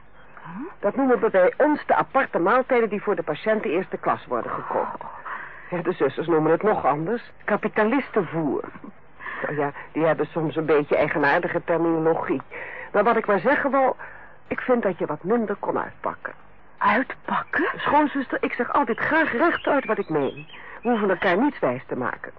Dat noemen we bij ons de aparte maaltijden die voor de patiënten eerste klas worden gekocht. Ja, de zusters noemen het nog anders. Kapitalistenvoer. Nou ja, die hebben soms een beetje eigenaardige terminologie. Maar wat ik maar zeggen wil, ik vind dat je wat minder kon uitpakken. Uitpakken? Schoonzuster, ik zeg altijd graag rechtuit wat ik meen. We hoeven elkaar niets wijs te maken.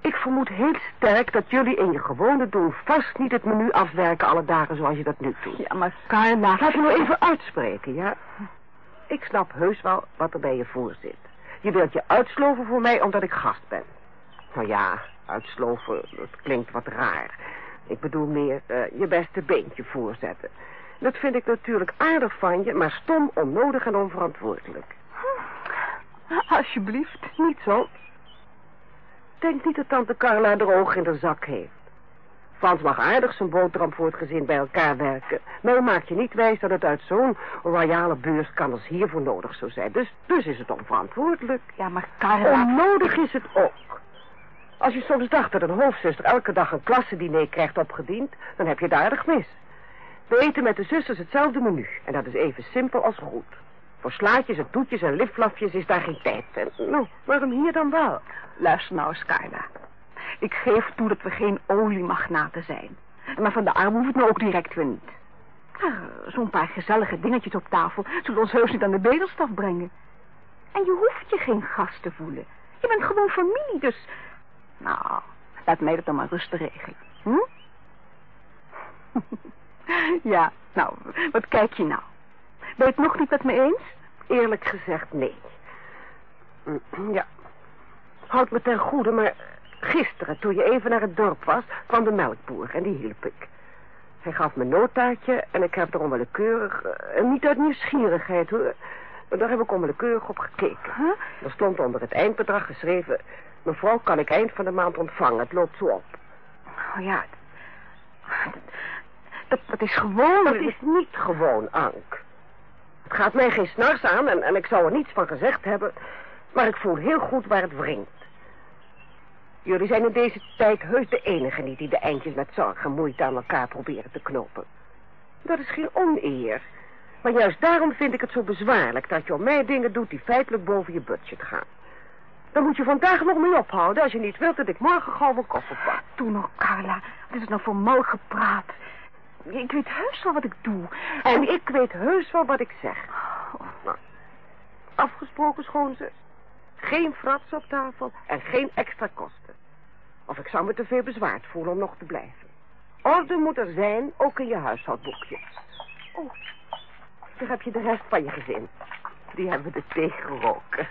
Ik vermoed heel sterk dat jullie in je gewone doen vast niet het menu afwerken alle dagen zoals je dat nu doet. Ja, maar Carla... Laat me nou even uitspreken, ja? Ik snap heus wel wat er bij je voor zit. Je wilt je uitsloven voor mij omdat ik gast ben. Nou ja, uitsloven, dat klinkt wat raar. Ik bedoel meer eh, je beste beentje voorzetten. Dat vind ik natuurlijk aardig van je, maar stom, onnodig en onverantwoordelijk. Alsjeblieft, Niet zo. Denk niet dat tante Carla de oog in de zak heeft. Frans mag aardig zijn boterham voor het gezin bij elkaar werken. Maar maak je niet wijs dat het uit zo'n royale beurs kan als hiervoor nodig zou zijn. Dus, dus is het onverantwoordelijk. Ja, maar Carla... Onnodig is het ook. Als je soms dacht dat een hoofdzuster elke dag een klassendiner krijgt opgediend, dan heb je het aardig mis. We eten met de zusters hetzelfde menu. En dat is even simpel als goed. Voor slaatjes en toetjes en liflafjes is daar geen tijd. En, nou, waarom hier dan wel? Luister nou eens, Carla. Ik geef toe dat we geen oliemagnaten zijn. Maar van de arm hoeft het nou ook direct weer niet. Ah, Zo'n paar gezellige dingetjes op tafel zullen ons heus niet aan de bedelstaf brengen. En je hoeft je geen gast te voelen. Je bent gewoon familie, dus... Nou, laat mij dat dan maar rustig regelen. Hm? ja, nou, wat kijk je nou? Ben je het nog niet met me eens? Eerlijk gezegd, nee. Mm, Ja. Houd me ten goede, maar gisteren, toen je even naar het dorp was, kwam de melkboer en die hielp ik. Hij gaf me een noodtaartje en ik heb er onwillekeurig, eh, en niet uit nieuwsgierigheid hoor, maar daar heb ik onwillekeurig op gekeken. Huh? Er stond onder het eindbedrag geschreven, mevrouw kan ik eind van de maand ontvangen, het loopt zo op. Oh ja, dat, dat, dat is gewoon... Dat is niet gewoon, Ank. Het gaat mij geen snars aan en, en ik zou er niets van gezegd hebben, maar ik voel heel goed waar het wringt. Jullie zijn in deze tijd heus de enige niet die de eindjes met zorg en moeite aan elkaar proberen te knopen. Dat is geen oneer. Maar juist daarom vind ik het zo bezwaarlijk dat je om mij dingen doet die feitelijk boven je budget gaan. Dan moet je vandaag nog mee ophouden als je niet wilt dat ik morgen gauw mijn koffer pak. Doe nog, Carla. Wat is het nou voor mal gepraat? Ik weet heus wel wat ik doe. En ik weet heus wel wat ik zeg. Nou, afgesproken, schoonzus. Geen frats op tafel en geen extra kosten. Of ik zou me te veel bezwaard voelen om nog te blijven. Orde moet er zijn, ook in je huishoudboekje. Oh, daar heb je de rest van je gezin. Die hebben de thee geroken.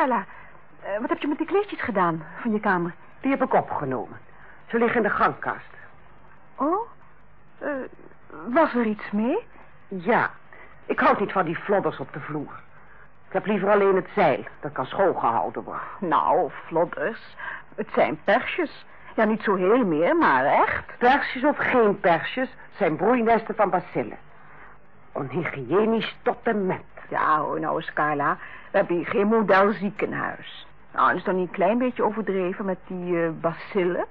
Carla, eh, wat heb je met die kleedjes gedaan van je kamer? Die heb ik opgenomen. Ze liggen in de gangkast. Oh, eh, was er iets mee? Ja, ik houd niet van die flodders op de vloer. Ik heb liever alleen het zeil. Dat kan schoongehouden worden. Nou, flodders. Het zijn persjes. Ja, niet zo heel meer, maar echt. Persjes of geen persjes zijn broeinesten van bacillen. Onhygiënisch tot en met. Ja, hoor nou eens, Carla. We hebben hier geen model ziekenhuis. Nou, is dan niet een klein beetje overdreven met die eh, bacillen?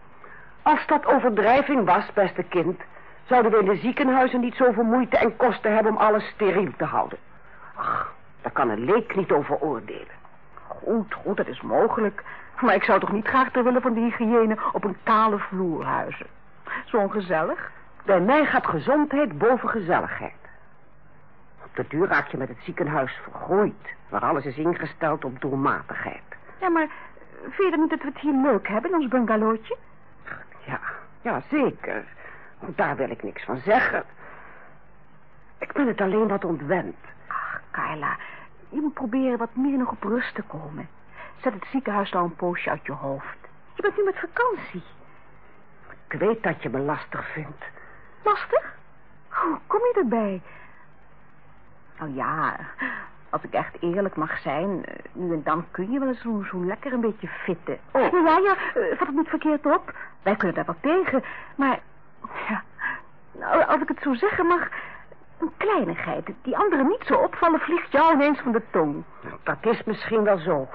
Als dat overdrijving was, beste kind... zouden we in de ziekenhuizen niet zoveel moeite en kosten hebben om alles steriel te houden. Ach, daar kan een leek niet over oordelen. Goed, goed, dat is mogelijk. Maar ik zou toch niet graag ter willen van de hygiëne op een kale vloer huizen. Zo ongezellig. Bij mij gaat gezondheid boven gezelligheid. Op de duur raak je met het ziekenhuis vergroeid... waar alles is ingesteld op doelmatigheid. Ja, maar vind je niet dat we het hier leuk hebben in ons bungalowtje? Ja, ja, zeker. Daar wil ik niks van zeggen. Ik ben het alleen wat ontwend. Ach, Carla, je moet proberen wat meer nog op rust te komen. Zet het ziekenhuis nou een poosje uit je hoofd. Je bent nu met vakantie. Ik weet dat je me lastig vindt. Lastig? Hoe kom je erbij? Nou ja, als ik echt eerlijk mag zijn, nu en dan kun je wel eens zo, zo lekker een beetje fitten. Oh. Ja, ja, eh, vat het niet verkeerd op. Wij kunnen daar wel tegen. Maar, ja, nou, als ik het zo zeggen mag, een kleinigheid die anderen niet zo opvallen, vliegt jou ineens van de tong. Dat is misschien wel zo.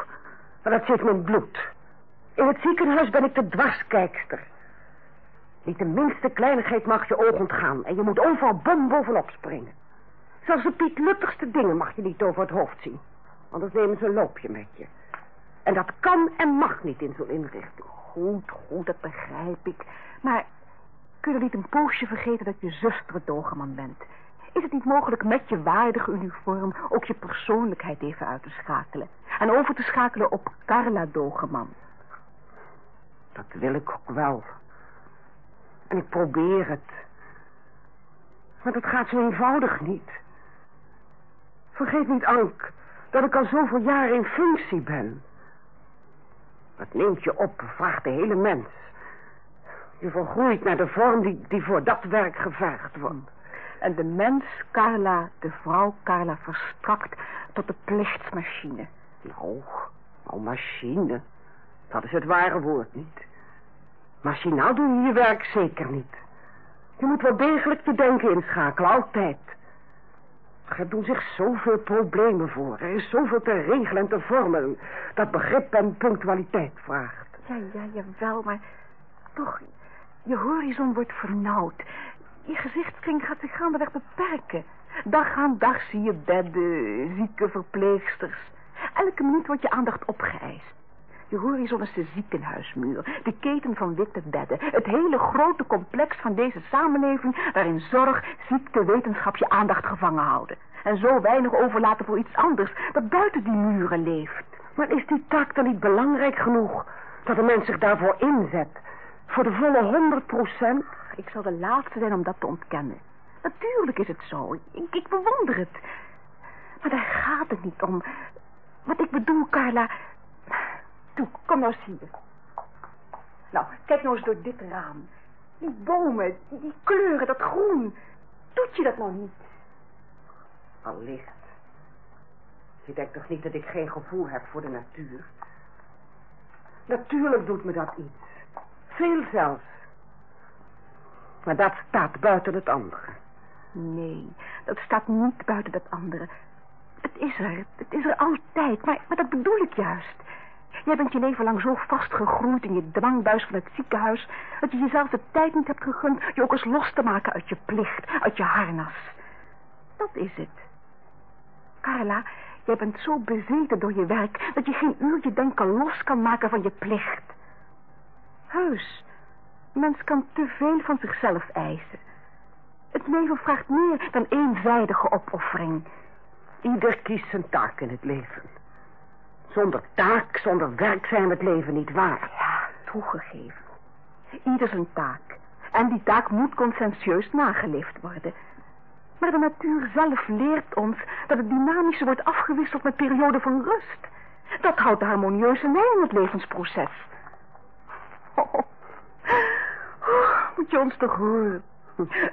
Maar dat zit in mijn bloed. In het ziekenhuis ben ik de dwarskijkster. Niet de minste kleinigheid mag je oog ontgaan. En je moet overal bom bovenop springen. Zelfs de Piet Luttigste dingen mag je niet over het hoofd zien. Anders nemen ze een loopje met je. En dat kan en mag niet in zo'n inrichting. Goed, goed, dat begrijp ik. Maar kun je niet een poosje vergeten dat je zuster Dogeman bent? Is het niet mogelijk met je waardige uniform ook je persoonlijkheid even uit te schakelen? En over te schakelen op Carla Dogeman? Dat wil ik ook wel. En ik probeer het. Maar dat gaat zo eenvoudig niet. Vergeet niet, Ank, dat ik al zoveel jaren in functie ben. Dat neemt je op, vraagt de hele mens. Je vergroeit naar de vorm die, die voor dat werk gevergd wordt. En de mens, Carla, de vrouw Carla, verstrakt tot de plichtsmachine. Nou, nou, machine. Dat is het ware woord niet. Machinaal doe je je werk zeker niet. Je moet wel degelijk te denken inschakelen, altijd. Er doen zich zoveel problemen voor. Er is zoveel te regelen en te vormen. Dat begrip en punctualiteit vraagt. Ja, ja, jawel, maar toch, je horizon wordt vernauwd. Je gezichtskring gaat zich gaandeweg beperken. Dag aan dag zie je bedden, zieke verpleegsters. Elke minuut wordt je aandacht opgeëist. Je horizon de ziekenhuismuur, de keten van witte bedden. Het hele grote complex van deze samenleving... waarin zorg, ziekte, wetenschap je aandacht gevangen houden. En zo weinig overlaten voor iets anders dat buiten die muren leeft. Maar is die taak dan niet belangrijk genoeg... dat de mens zich daarvoor inzet? Voor de volle honderd procent? Ik zal de laatste zijn om dat te ontkennen. Natuurlijk is het zo. Ik bewonder het. Maar daar gaat het niet om. Wat ik bedoel, Carla... Toe, kom nou eens hier. Nou, kijk nou eens door dit raam. Die bomen, die kleuren, dat groen. Doet je dat nou niet? Allicht. Je denkt toch niet dat ik geen gevoel heb voor de natuur? Natuurlijk doet me dat iets. Veel zelfs. Maar dat staat buiten het andere. Nee, dat staat niet buiten dat andere. Het is er, het is er altijd, maar, maar dat bedoel ik juist. Jij bent je leven lang zo vastgegroeid in je dwangbuis van het ziekenhuis... dat je jezelf de tijd niet hebt gegund je ook eens los te maken uit je plicht, uit je harnas. Dat is het. Carla, jij bent zo bezeten door je werk... dat je geen uurtje denken los kan maken van je plicht. Heus, mens kan te veel van zichzelf eisen. Het leven vraagt meer dan eenzijdige opoffering. Ieder kiest zijn taak in het leven. Zonder taak, zonder werk zijn we het leven niet waard. Ja, toegegeven. Ieder zijn taak. En die taak moet conscientieus nageleefd worden. Maar de natuur zelf leert ons dat het dynamische wordt afgewisseld met perioden van rust. Dat houdt de harmonieuze lijn in het levensproces. Oh, moet je ons toch horen?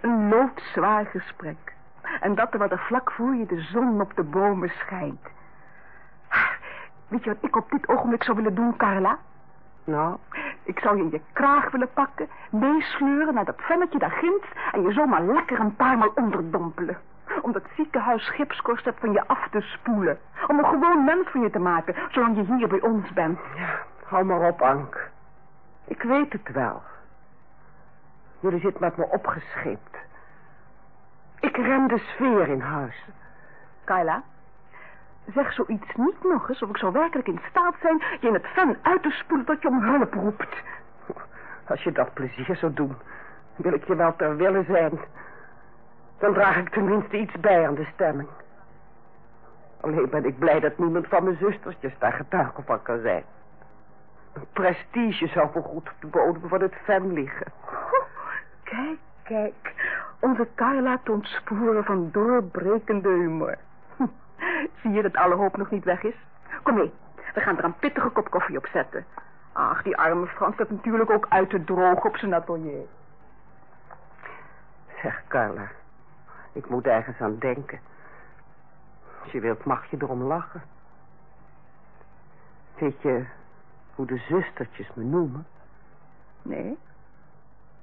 Een loodzwaar gesprek. En dat terwijl er vlak voor je de zon op de bomen schijnt. Weet je wat ik op dit ogenblik zou willen doen, Carla? Nou, ik zou je in je kraag willen pakken, meesleuren naar dat vennetje daar ginds... en je zomaar lekker een paar maal onderdompelen. Om dat ziekenhuis schipskorst van je af te spoelen. Om een gewoon mens van je te maken, zolang je hier bij ons bent. Ja, hou maar op, Ank. Ik weet het wel. Jullie zit met me opgescheept. Ik ren de sfeer in huis. Kyla, zeg zoiets niet nog eens... of ik zou werkelijk in staat zijn je in het ven uit te spoelen tot je om hulp roept. Als je dat plezier zou doen, wil ik je wel ter wille zijn. Dan draag ik tenminste iets bij aan de stemming. Alleen ben ik blij dat niemand van mijn zustertjes daar getuige van kan zijn. Een prestige zou voorgoed op de bodem van het ven liggen. Kijk, kijk. Onze Carla toont sporen van doorbrekende humor. Zie je dat alle hoop nog niet weg is? Kom mee, we gaan er een pittige kop koffie op zetten. Ach, die arme Frans staat natuurlijk ook uit te drogen op zijn atelier. Zeg, Carla, ik moet ergens aan denken. Als je wilt, mag je erom lachen. Weet je hoe de zustertjes me noemen? Nee.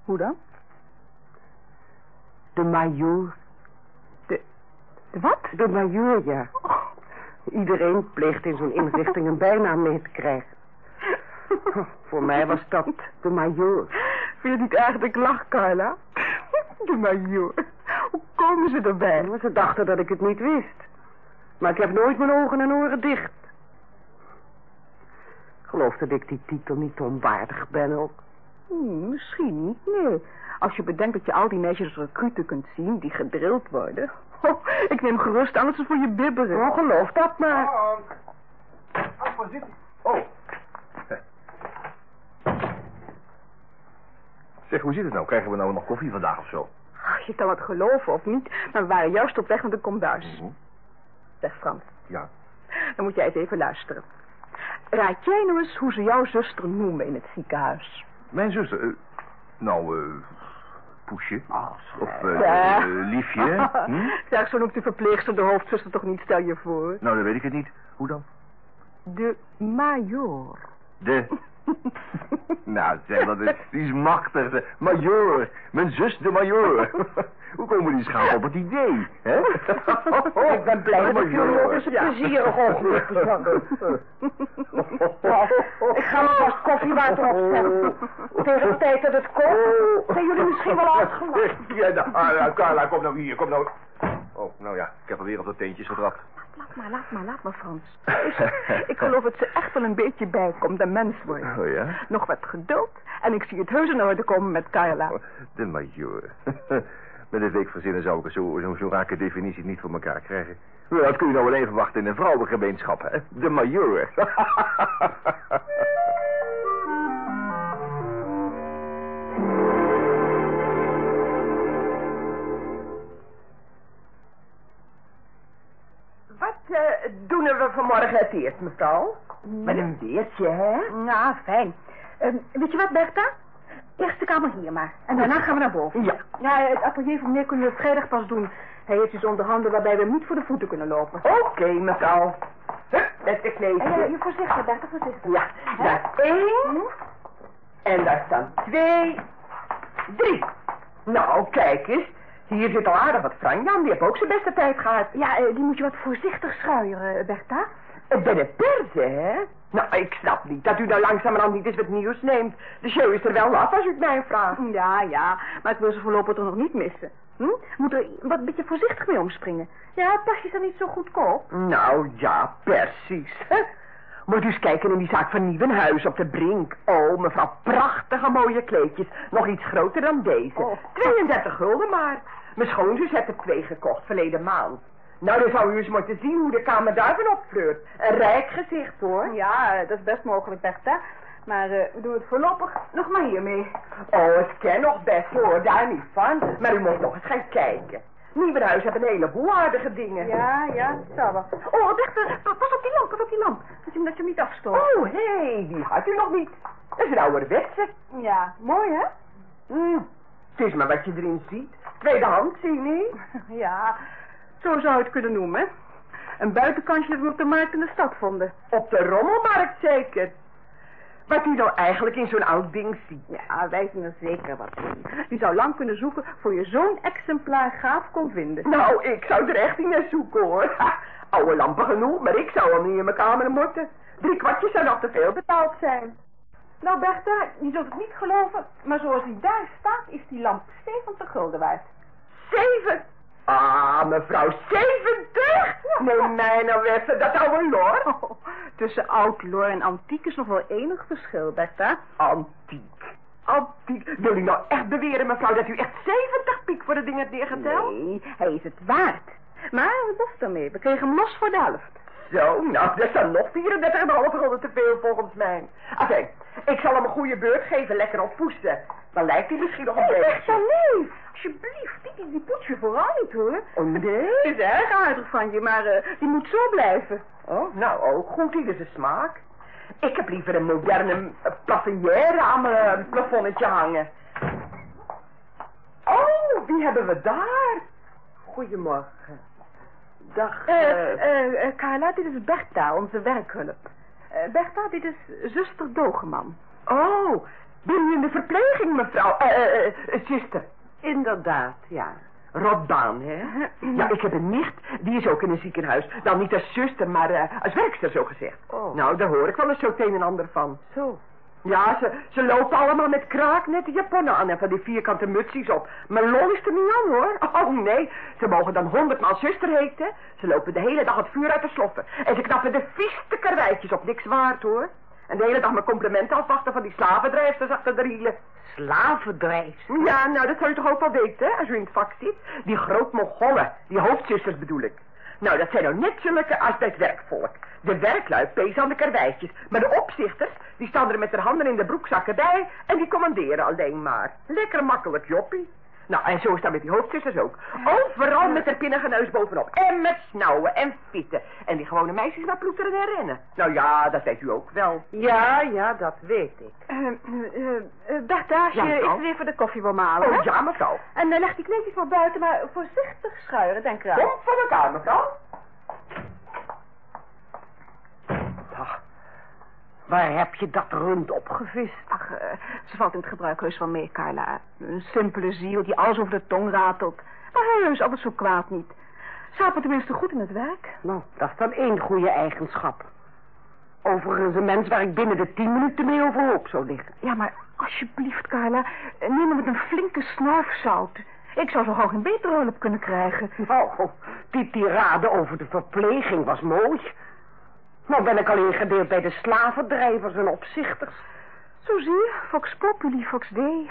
Hoe dan? De majoor. De, wat? De majoor, ja. Iedereen pleegt in zo'n inrichting een bijnaam mee te krijgen. Voor mij was dat de majoor. Vind je het niet ik lach, Carla? De majoor. Hoe komen ze erbij? Ze dachten dat ik het niet wist. Maar ik heb nooit mijn ogen en oren dicht. Geloof dat ik die titel niet onwaardig ben ook. Hmm, misschien niet, nee. Als je bedenkt dat je al die meisjes als recruten kunt zien die gedrild worden. Oh, ik neem gerust aan dat ze voor je bibberen. Oh, geloof dat maar. Oh, waar zit Oh. Zeg, hoe zit het nou? Krijgen we nou nog koffie vandaag of zo? Ach, je kan het geloven of niet, maar we waren juist op weg naar de kombuis. Mhm. Zeg Frans, Ja. dan moet jij eens even luisteren. Raad jij nou eens hoe ze jouw zuster noemen in het ziekenhuis? Mijn zuster, eh, nou, eh, Poesje. of eh, Ja. eh, Liefje. Hm? Zeg, zo noemt de verpleegster de hoofdzuster toch niet, stel je voor. Nou, dan weet ik het niet. Hoe dan? De major. De... nou, zeg, dat is, die is machtig. Major. Mijn zus, de major. Hoe komen die schapen op het idee, hè? Ik ben blij dat jullie ook eens een plezierig ogenblik. Ik ga me vast koffiewater opstellen. Tegen de tijd dat het komt, zijn jullie misschien wel uitgelachen. Ja, nou, Carla, kom nou hier, kom nou. Oh, nou ja, ik heb alweer op de teentjes getrapt. Laat maar, laat maar, laat maar, Frans. Ik geloof dat ze echt wel een beetje bijkomt en mens wordt. Oh ja? Nog wat geduld en ik zie het heus in orde komen met Carla. De major. Met dit week verzinnen zou ik zo'n zo, zo rake definitie niet voor elkaar krijgen. Nou, dat kun je nou wel even wachten in een vrouwengemeenschap, hè? De major. Eh, doen we vanmorgen het eerst, mevrouw? Met een weertje, hè? Nou, fijn. Ehm, weet je wat, Bertha? Eerste kamer hier maar. En daarna gaan we naar boven. Ja. Ja, het atelier van meneer kunnen we vrijdag pas doen. Hij heeft iets onder handen waarbij we niet voor de voeten kunnen lopen. Oké, mevrouw. Hup, met de kneepjes. Ja, je voorzichtig, Bertha, voorzichtig. Ja, daar één. En daar staan twee. Drie. Nou, kijk eens. Hier zit al aardig wat Franja aan. Die heeft ook zijn beste tijd gehad. Ja, eh, die moet je wat voorzichtig schuieren, Bertha. Het ben het persen, hè? Nou, ik snap niet dat u nou langzamerhand niet eens wat nieuws neemt. De show is er wel af als u het mij vraagt. Ja, ja, maar ik wil ze voorlopig toch nog niet missen. Hm? Moet er wat een beetje voorzichtig mee omspringen. Ja, pasjes dan niet zo goedkoop. Nou ja, precies. Hè? Moet u eens kijken in die zaak van Nieuwenhuis op de Brink. Oh, mevrouw, prachtige mooie kleedjes. Nog iets groter dan deze. Oh. 32 gulden maar. Mijn schoonzus heeft er twee gekocht verleden maand. Nou, dan zou u eens moeten zien hoe de kamer daarvan opfleurt. Een rijk gezicht, hoor. Ja, eh, dat is best mogelijk, Bertha. Maar eh, we doen het voorlopig nog maar hiermee. Oh, het ken nog best, hoor. Daar niet van. Maar u moet nog eens gaan kijken. Nieuwenhuis heeft een heleboel aardige dingen. Ja, ja, dat zal wel. Oh, Bertha, pas op die lamp, pas op die lamp. Dat je, dat je hem niet afstoot. Oh, hé, hey, die had u nog niet. Dat is een ouderwetse. Ja, mooi hè? Hmm. Het is maar wat je erin ziet. Tweedehand, niet? Ja, zo zou je het kunnen noemen. Een buitenkantje dat we op de markt in de stad vonden. Op de rommelmarkt zeker. Wat u nou eigenlijk in zo'n oud ding ziet. Ja, wij zien er zeker wat in. Je zou lang kunnen zoeken voor je zo'n exemplaar gaaf kon vinden. Nou, ik zou er echt niet naar zoeken hoor. Ha, oude lampen genoeg, maar ik zou al niet in mijn kamer moeten. Drie kwartjes zou nog te veel betaald zijn. Nou, Bertha, je zult het niet geloven, maar zoals die daar staat, is die lamp 70 gulden waard. Zeven. Ah, mevrouw, zeventig? Neem mij nou even dat oude lor. Oh, tussen oud lor en antiek is nog wel enig verschil, Bertha. Antiek. Antiek. Wil u nou echt beweren, mevrouw, dat u echt 70 piek voor de ding hebt neergeteld? Nee, hij is het waard. Maar wat ermee? We kregen hem los voor de helft. Zo, nou, dat is dan nog 34,5 gulden te veel volgens mij. Oké, ik zal hem een goede beurt geven, lekker oppoesten. Dan lijkt hij misschien nog een beetje. Bertha, nee. Alsjeblieft, die, die poets je vooral niet, hoor. Oh, nee? Het is erg aardig van je, maar eh, die moet zo blijven. Oh, nou ook goed, ieder zijn smaak. Ik heb liever een moderne uh, plafonnière aan mijn uh, plafonnetje hangen. Oh, wie hebben we daar? Goedemorgen. Dag, Eh, eh, eh, eh, Carla, dit is Bertha, onze werkhulp. Eh, Bertha, dit is zuster Dogeman. Oh, ben je in de verpleging, mevrouw? Eh, eh, eh, zuster. Inderdaad, ja. Rotbaan, hè? Ja, ik heb een nicht, die is ook in een ziekenhuis. Dan niet als zuster, maar als werkster, zo gezegd. Oh. Nou, daar hoor ik wel eens zo het een en ander van. Zo. Ja, ze, ze lopen allemaal met kraaknette japonnen aan en van die vierkante mutsies op. Maar lol is er niet aan, hoor. Oh, nee. Ze mogen dan honderdmaal zuster heten. Ze lopen de hele dag het vuur uit de sloffen. En ze knappen de vieste karweitjes op niks waard, hoor. En de hele dag mijn complimenten afwachten van die slavendrijfsters achter de rielen. Slavendrijf. Ja, nou, dat zou je toch ook wel weten, hè, als u in het vak zit. Die groot Mongolen, die hoofdzusters bedoel ik. Nou, dat zijn nou net zulke als. De werklui pezen aan de karweitjes. Maar de opzichters, die staan er met hun handen in de broekzakken bij... en die commanderen alleen maar. Lekker makkelijk, joppie. Nou, en zo is dat met die hoofdzusters ook. Overal met haar pinnige neus bovenop. En met snauwen en fitten. En die gewone meisjes maar ploeteren en rennen. Nou ja, dat weet u ook wel. Ja, ja, dat weet ik. Uh, Bertha, als Ja, ik weer even de koffie wil malen, hè? Oh ja, mevrouw. En leg die kleedjes maar buiten, maar voorzichtig schuieren, denk eraan. Kom van elkaar, mevrouw. Ach, waar heb je dat rund opgevist? Ach, eh, ze valt in het gebruik heus wel mee, Carla. Een simpele ziel die alles over de tong ratelt. Maar hij is altijd zo kwaad niet. Ze helpen tenminste goed in het werk. Nou, dat is dan één goede eigenschap. Overigens een mens waar ik binnen de tien minuten mee overhoop zou liggen. Ja, maar alsjeblieft, Carla, neem hem met een flinke snorfzout. Ik zou zo gauw geen betere hulp kunnen krijgen. Nou, die tirade over de verpleging was mooi. Nou ben ik al ingedeeld bij de slavendrijvers en opzichters. Zo zie je, Fox Populi, Fox Dei.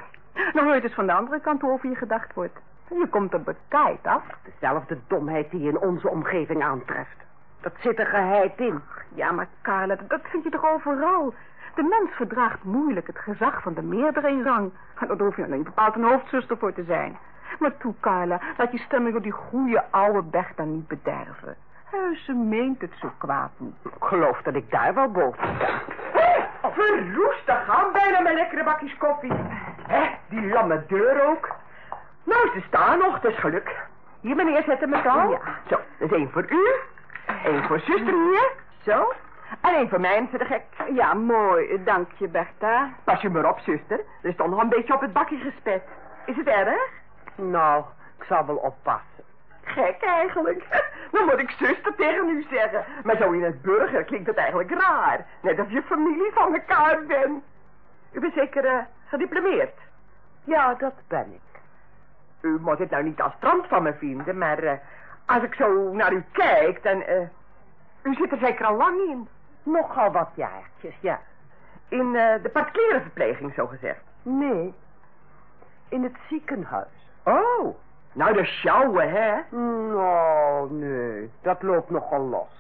Nou hoor je dus van de andere kant over je gedacht wordt. Je komt er bekijkt af. Dezelfde domheid die je in onze omgeving aantreft. Dat zit er geheid in. Ja, maar Carla, dat- vind je toch overal? De mens verdraagt moeilijk het gezag van de meerdere in rang. En daar hoef je niet bepaald een hoofdzuster voor te zijn. Maar toe, Carla, laat je stemming op die goede oude Bertha niet bederven. Ze meent het zo kwaad niet. Ik geloof dat ik daar wel boven sta. Verroestig gaan, bijna mijn lekkere bakjes koffie. Hé, die lamme deur ook. Nou, ze staan nog, dat is geluk. Hier, meneer, zet hem mevrouw. Ja. Zo, dat is één voor u. Één voor zuster hier. Zo. Alleen voor mij, ze de gek. Ja, mooi. Dank je, Bertha. Pas je maar op, zuster. Er stond nog een beetje op het bakje gespet. Is het erg? Nou, ik zal wel oppassen. Gek eigenlijk. Dan moet ik zuster tegen u zeggen. Maar zo in het burger klinkt het eigenlijk raar. Net of je familie van elkaar bent. U bent zeker eh, gediplomeerd. Ja, dat ben ik. U moet het nou niet als trant van me vinden, maar eh, als ik zo naar u kijk, dan... eh, u zit er zeker al lang in. Nogal wat jaartjes, ja. In de particuliere verpleging, zo gezegd. Nee, in het ziekenhuis. Oh, nou de sjouwen, hè? Nou, nee, dat loopt nogal los.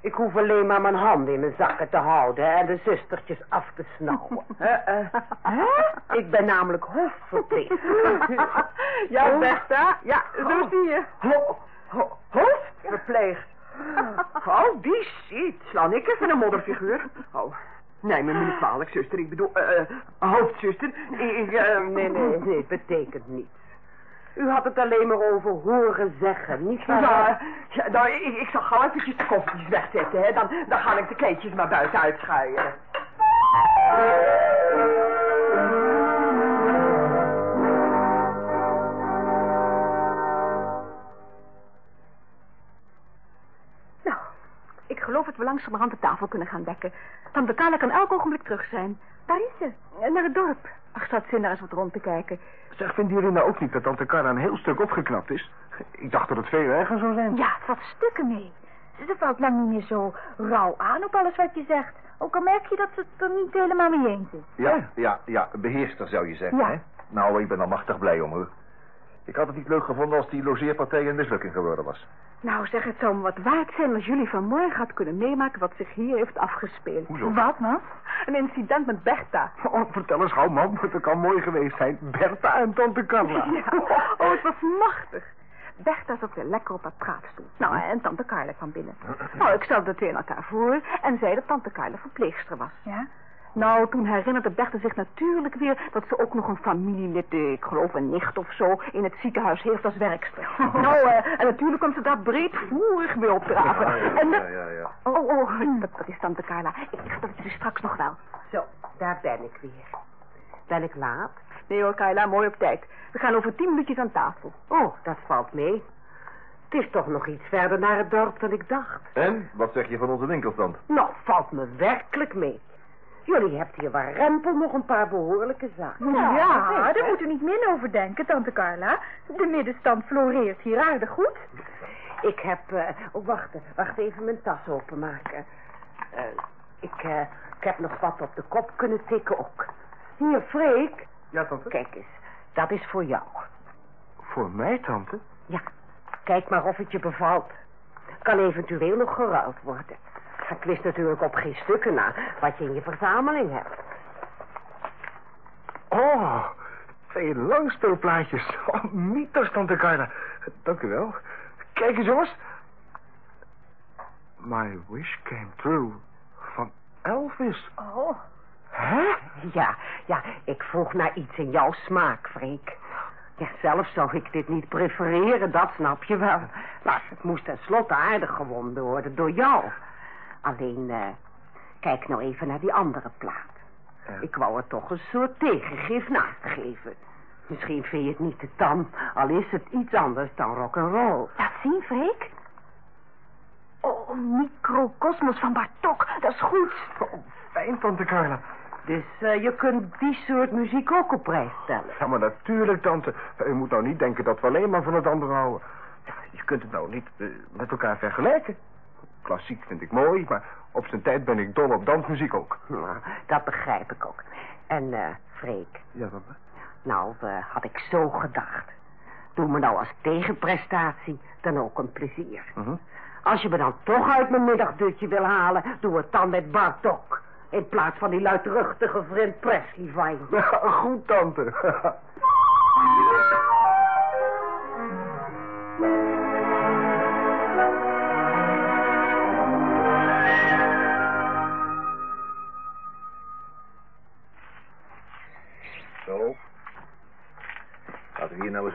Ik hoef alleen maar mijn handen in mijn zakken te houden en de zustertjes af te snauwen. Eh, eh, hè? Ik ben namelijk hoofdverpleegster. ja, Bertha. Ja, zo zie je. Ho, ho, hoofdverpleegd. Oh, die ziet. Slaan ik even een modderfiguur. Oh, nee, me niet kwalijk, zuster. Ik bedoel, eh, eh, hoofdzuster. Ik, eh, Nee, nee, nee, betekent niets. U had het alleen maar over horen zeggen, niet waar? Ja, ja nou, ik, ik zal gauw eventjes de koffies wegzetten, hè. Dan, dan ga ik de kleedjes maar buiten uitschuiven. Nou, ik geloof dat we langzamerhand de tafel kunnen gaan dekken. Carla kan elk ogenblik terug zijn. Daar is ze, naar het dorp. Ach, staat zin daar eens wat rond te kijken. Zeg, vinden jullie nou ook niet dat tante Carla een heel stuk opgeknapt is? Ik dacht dat het veel erger zou zijn. Ja, het valt stukken mee. Ze valt lang niet meer zo rauw aan op alles wat je zegt. Ook al merk je dat ze het er niet helemaal mee eens is. Ja, ja, ja, beheerster zou je zeggen, Ja. hè? Nou, ik ben er machtig blij om, hoor. Ik had het niet leuk gevonden als die logeerpartij een mislukking geworden was. Nou, zeg, het zou me wat waard zijn als jullie vanmorgen had kunnen meemaken wat zich hier heeft afgespeeld. Hoezo? Wat, man? Een incident met Bertha. Oh, vertel eens gauw, man. Het kan mooi geweest zijn. Bertha en tante Carla. Ja, oh, het was machtig. Bertha zat weer lekker op haar praatstoel. Nou, en tante Carla kwam binnen. Nou, ik stelde de twee aan elkaar voor en zei dat tante Carla verpleegster was. Ja? Nou, toen herinnerde Bertha zich natuurlijk weer dat ze ook nog een familielid, ik geloof een nicht of zo, in het ziekenhuis heeft als werkster. nou, eh, en natuurlijk komt ze daar breedvoerig mee opdraven. Ja, ja, en ja, ja, ja. Oh, oh, dat, dat is tante Carla. Ik vertel het jullie straks nog wel. Zo, daar ben ik weer. Ben ik laat? Nee hoor, Carla, mooi op tijd. We gaan over tien minuutjes aan tafel. Oh, dat valt mee. Het is toch nog iets verder naar het dorp dan ik dacht. En, wat zeg je van onze winkelstand? Nou, valt me werkelijk mee. Jullie hebt hier waar rempel nog een paar behoorlijke zaken. Ja, daar moet u niet min over denken, tante Carla. De middenstand floreert hier aardig goed. Ik heb... eh, oh, wacht, wacht even mijn tas openmaken. Eh, ik, eh, ik heb nog wat op de kop kunnen tikken ook. Hier, Freek. Ja, tante. Kijk eens, dat is voor jou. Voor mij, tante? Ja, kijk maar of het je bevalt. Kan eventueel nog geruild worden. Ik wist natuurlijk op geen stukken na wat je in je verzameling hebt. Oh, twee langspeelplaatjes. Oh, mieters, tante Carla. Dank u wel. Kijk eens, jongens. My wish came true. Van Elvis. Oh. Hè? Ja, ja, ik vroeg naar iets in jouw smaak, Freek. Ja, zelf zou ik dit niet prefereren, dat snap je wel. Maar het moest tenslotte aardig gewonden worden door jou. Alleen, eh, kijk nou even naar die andere plaat. Ja. Ik wou er toch een soort tegengif naast geven. Misschien vind je het niet te tam, al is het iets anders dan rock'n'roll. Laat zien, Freek. Oh, microcosmos van Bartok. Dat is goed. Oh, fijn, tante Carla. Dus eh, je kunt die soort muziek ook op prijs stellen. Ja, maar natuurlijk, tante. U moet nou niet denken dat we alleen maar van het andere houden. Ja, je kunt het nou niet eh, met elkaar vergelijken. Klassiek vind ik mooi, maar op zijn tijd ben ik dol op dansmuziek ook. Nou, dat begrijp ik ook. En, eh, Freek, Ja, tante. nou, eh, had ik zo gedacht. Doe me nou als tegenprestatie dan ook een plezier. Mhm. Als je me dan toch uit mijn middagdutje wil halen, doe het dan met Bartok. In plaats van die luidruchtige vriend Presley van je. Ja, goed, tante.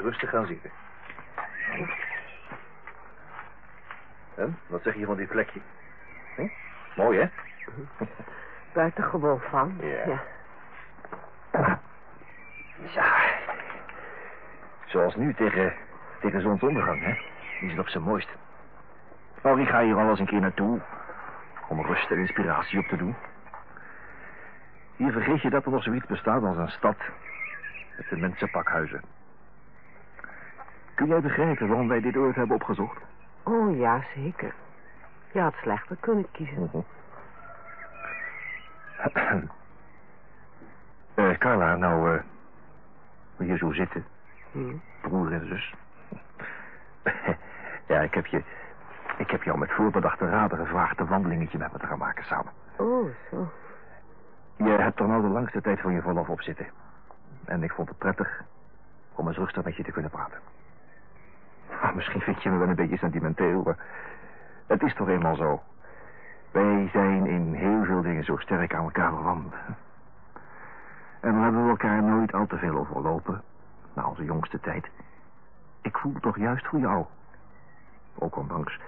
rustig gaan zitten. En, wat zeg je van dit vlekje? Hm? Mooi, hè? Buitengewoon van. Ja. Ja. Zoals nu tegen, tegen zonsondergang, hè? Die is het op zijn mooist. Oh, ik ga hier al eens een keer naartoe. Om rust en inspiratie op te doen. Hier vergeet je dat er nog zoiets bestaat als een stad. Met de mensenpakhuizen. Kun jij begrijpen waarom wij dit ooit hebben opgezocht? Oh ja, zeker. Je had slechter kunnen kiezen. Eh, Carla, nou, eh, wil je zo zitten? Hm. Broer en zus. ja, ik heb je, ik heb jou met voorbedachte raden gevraagd een wandelingetje met me te gaan maken samen. Oh, zo. Je hebt toch nou de langste tijd van je verlof op zitten. En ik vond het prettig om eens rustig met je te kunnen praten. Ah, misschien vind je me wel een beetje sentimenteel, maar het is toch eenmaal zo. Wij zijn in heel veel dingen zo sterk aan elkaar verwant. En we hebben elkaar nooit al te veel overlopen, na onze jongste tijd. Ik voel toch juist voor jou. Ook ondanks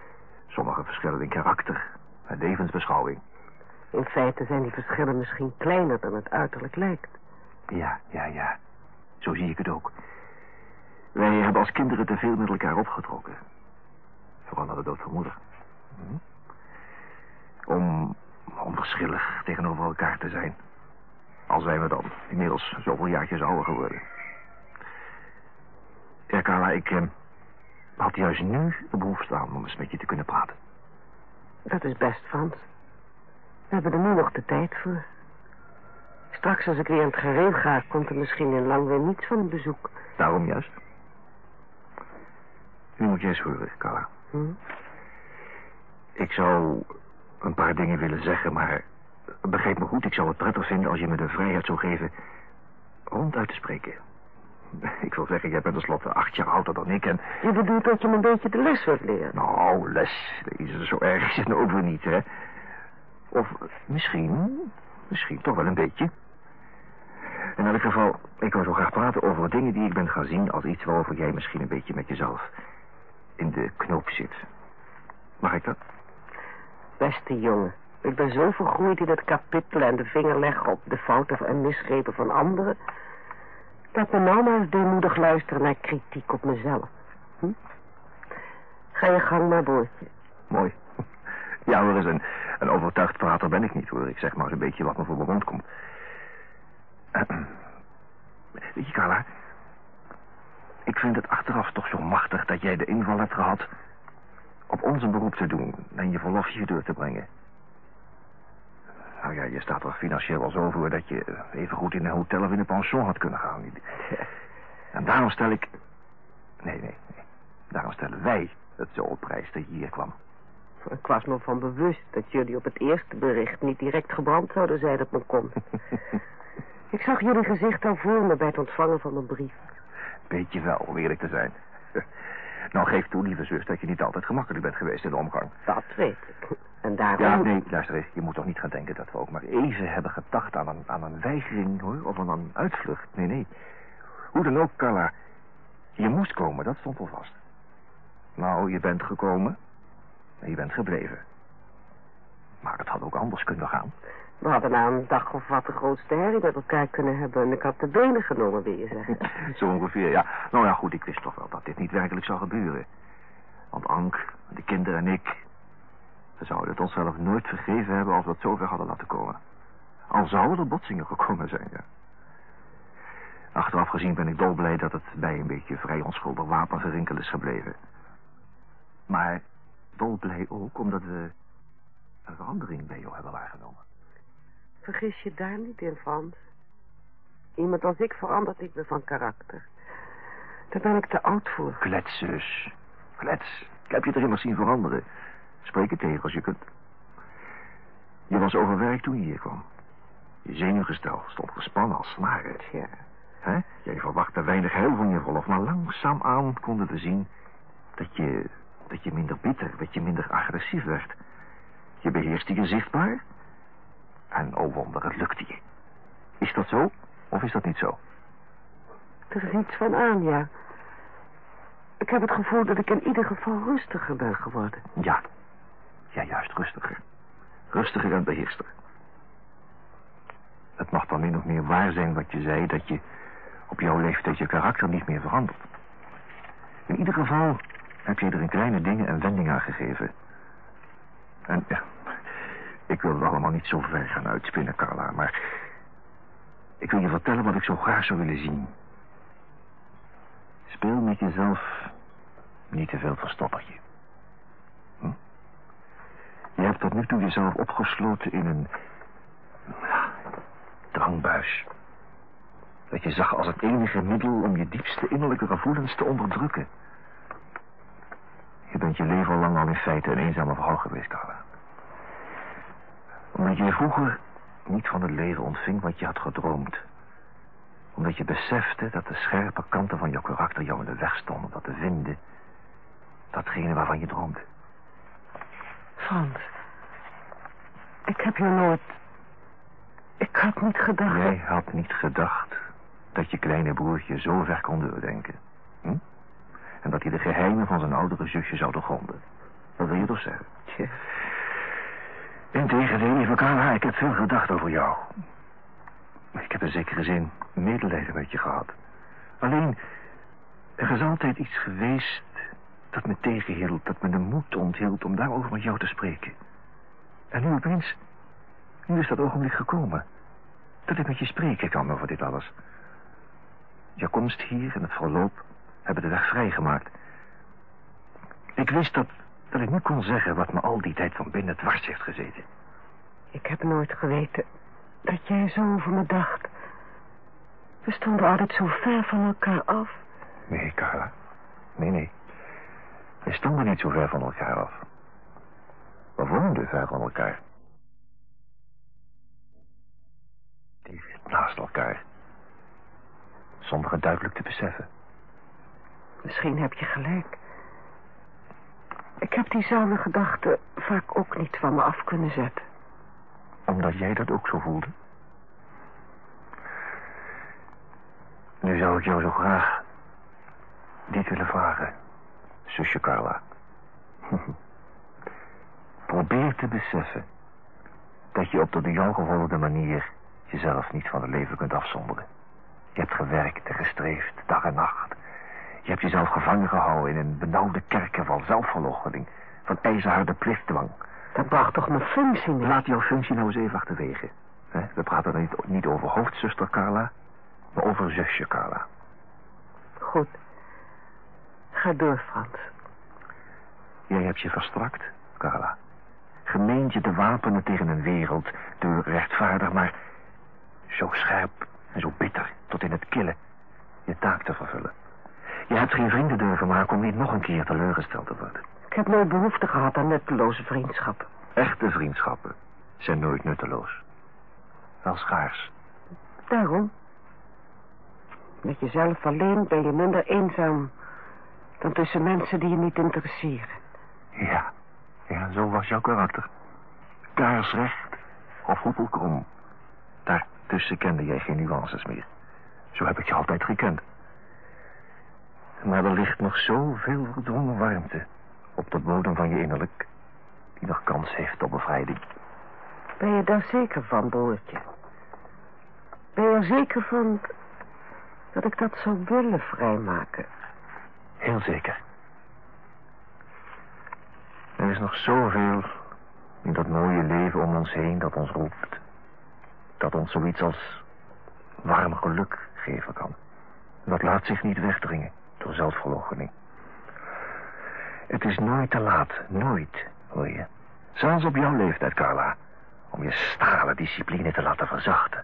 sommige verschillen in karakter en levensbeschouwing. In feite zijn die verschillen misschien kleiner dan het uiterlijk lijkt. Ja, ja, ja. Zo zie ik het ook. Wij hebben als kinderen te veel met elkaar opgetrokken. Vooral na de dood van moeder. Hm? Om onverschillig tegenover elkaar te zijn. Al zijn we dan inmiddels zoveel jaartjes ouder geworden. Ja, Carla, ik eh, had juist nu de behoefte aan om eens met je te kunnen praten. Dat is best, Frans. We hebben er nu nog de tijd voor. Straks als ik weer in het gereel ga, komt er misschien in lang weer niets van het bezoek. Daarom juist. Nu moet jij eens horen, Carla. Hm? Ik zou een paar dingen willen zeggen, maar begrijp me goed, ik zou het prettig vinden als je me de vrijheid zou geven ronduit te spreken. Ik wil zeggen, jij bent tenslotte acht jaar ouder dan ik en... Je bedoelt dat je me een beetje de les wilt leren? Nou, les, deze zo erg is het nou ook weer niet, hè? Of misschien, misschien toch wel een beetje. In elk geval, ik wil zo graag praten over dingen die ik ben gaan zien... als iets waarover jij misschien een beetje met jezelf in de knoop zit. Mag ik dat? Beste jongen, ik ben zo vergroeid in het kapitel en de vinger leggen op de fouten en misgrepen van anderen... dat me nou maar eens deemoedig luisteren naar kritiek op mezelf. Hm? Ga je gang maar, boortje. Mooi. Ja, hoor eens, een, een overtuigd prater ben ik niet, hoor. Ik zeg maar eens een beetje wat me voor me rondkomt. Weet je, Carla... Ik vind het achteraf toch zo machtig dat jij de inval hebt gehad... op ons een beroep te doen en je verlof hier door te brengen. Nou ja, je staat er financieel wel zo voor dat je even goed in een hotel of in een pension had kunnen gaan. En daarom stel ik... Nee, nee, nee. Daarom stellen wij het zo op prijs dat je hier kwam. Ik was me van bewust dat jullie op het eerste bericht niet direct gebrand zouden zijn op mijn kom. Ik zag jullie gezicht al voor me bij het ontvangen van mijn brief. Weet je wel, om eerlijk te zijn. Nou, geef toe, lieve zus, dat je niet altijd gemakkelijk bent geweest in de omgang. Dat weet ik. En daarom... Ja, nee, luister eens. Je moet toch niet gaan denken dat we ook maar even hebben gedacht aan een, aan een weigering, hoor. Of aan een uitvlucht. Nee, nee. Hoe dan ook, Carla. Je moest komen, dat stond al vast. Nou, je bent gekomen. En je bent gebleven. Maar het had ook anders kunnen gaan. We hadden na een dag of wat de grootste herrie met elkaar kunnen hebben... en ik had de benen genomen, wil je zeggen. Zo ongeveer, ja. Nou ja, goed, ik wist toch wel dat dit niet werkelijk zou gebeuren. Want Ank, de kinderen en ik... we zouden het onszelf nooit vergeven hebben als we het zover hadden laten komen. Al zouden er botsingen gekomen zijn, ja. Achteraf gezien ben ik dolblij dat het bij een beetje vrij onschuldig wapengerinkel is gebleven. Maar dolblij ook omdat we een verandering bij jou hebben waargenomen. Vergis je daar niet in, Frans. Iemand als ik verandert niet meer van karakter. Daar ben ik te oud voor. Klets, zus. Klets. Ik heb je er immers zien veranderen. Spreek het tegen als je kunt. Je was overwerkt toen je hier kwam. Je zenuwgestel stond gespannen als snaren. Ja. Hè? Jij verwachtte weinig heil van je verlof, maar langzaamaan konden we zien dat je, dat je minder bitter, dat je minder agressief werd. Je beheerste je zichtbaar. En oh wonder, het lukte je. Is dat zo? Of is dat niet zo? Er is iets van aan, ja. Ik heb het gevoel dat ik in ieder geval rustiger ben geworden. Ja. Ja, juist rustiger. Rustiger en beheerster. Het mag dan min of meer waar zijn wat je zei... dat je op jouw leeftijd je karakter niet meer verandert. In ieder geval heb je er in kleine dingen een wending aan gegeven. En ja, ik wil het allemaal niet zo ver gaan uitspinnen, Carla, maar... Ik wil je vertellen wat ik zo graag zou willen zien. Speel met jezelf niet te veel verstoppertje. Hm? Je hebt tot nu toe jezelf opgesloten in een... drangbuis. Dat je zag als het enige middel om je diepste innerlijke gevoelens te onderdrukken. Je bent je leven lang al in feite een eenzame vrouw geweest, Carla. Omdat je vroeger niet van het leven ontving wat je had gedroomd. Omdat je besefte dat de scherpe kanten van je karakter jou in de weg stonden... dat te vinden datgene waarvan je droomde. Frans, ik heb je nooit... Ik had niet gedacht... Jij had niet gedacht dat je kleine broertje zo ver kon doordenken. Hm? En dat hij de geheimen van zijn oudere zusje zou doorgronden. Wat wil je toch zeggen? Tje. Integendeel, lieve Carla, ik heb veel gedacht over jou. Ik heb in zekere zin medelijden met je gehad. Alleen, er is altijd iets geweest dat me tegenhield, dat me de moed onthield om daarover met jou te spreken. En nu opeens, nu is dat ogenblik gekomen. Dat ik met je spreken kan over dit alles. Je komst hier en het verloop hebben de weg vrijgemaakt. Ik wist dat, dat ik nu kon zeggen wat me al die tijd van binnen dwars heeft gezeten. Ik heb nooit geweten dat jij zo over me dacht. We stonden altijd zo ver van elkaar af. Nee, Carla. Nee, nee. We stonden niet zo ver van elkaar af. We woonden ver van elkaar. Dicht naast elkaar. Zonder het duidelijk te beseffen. Misschien heb je gelijk. Ik heb diezelfde gedachten vaak ook niet van me af kunnen zetten. Omdat jij dat ook zo voelde? Nu zou ik jou zo graag dit willen vragen, zusje Carla. Probeer te beseffen dat je op de door jou manier jezelf niet van het leven kunt afzonderen. Je hebt gewerkt en gestreefd, dag en nacht. Je hebt jezelf gevangen gehouden in een benauwde kerken van zelfverloochening, van ijzerharde plichtdwang. Dat bracht toch mijn functie niet? Laat jouw functie nou eens even achterwege. We praten dan niet, niet over hoofdzuster Carla, maar over zusje Carla. Goed. Ga door, Frans. Jij hebt je verstrakt, Carla. Gemeend je te wapenen tegen een wereld, door rechtvaardig, maar zo scherp en zo bitter, tot in het kille, je taak te vervullen. Je hebt geen vrienden durven maken om niet nog een keer teleurgesteld te worden. Ik heb nooit behoefte gehad aan nutteloze vriendschap. Echte vriendschappen zijn nooit nutteloos. Wel schaars. Daarom. Met jezelf alleen ben je minder eenzaam dan tussen mensen die je niet interesseren. Ja, ja, zo was jouw karakter. Kaarsrecht of hoepelkrom. Daartussen kende jij geen nuances meer. Zo heb ik je altijd gekend. Maar er ligt nog zoveel verdrongen warmte op de bodem van je innerlijk... die nog kans heeft op bevrijding. Ben je daar zeker van, broertje? Ben je er zeker van dat ik dat zou willen vrijmaken? Heel zeker. Er is nog zoveel in dat mooie leven om ons heen dat ons roept. Dat ons zoiets als warm geluk geven kan. Dat laat zich niet wegdringen door zelfverloochening. Het is nooit te laat, nooit, hoor je. Zelfs op jouw leeftijd, Carla. Om je stalen discipline te laten verzachten.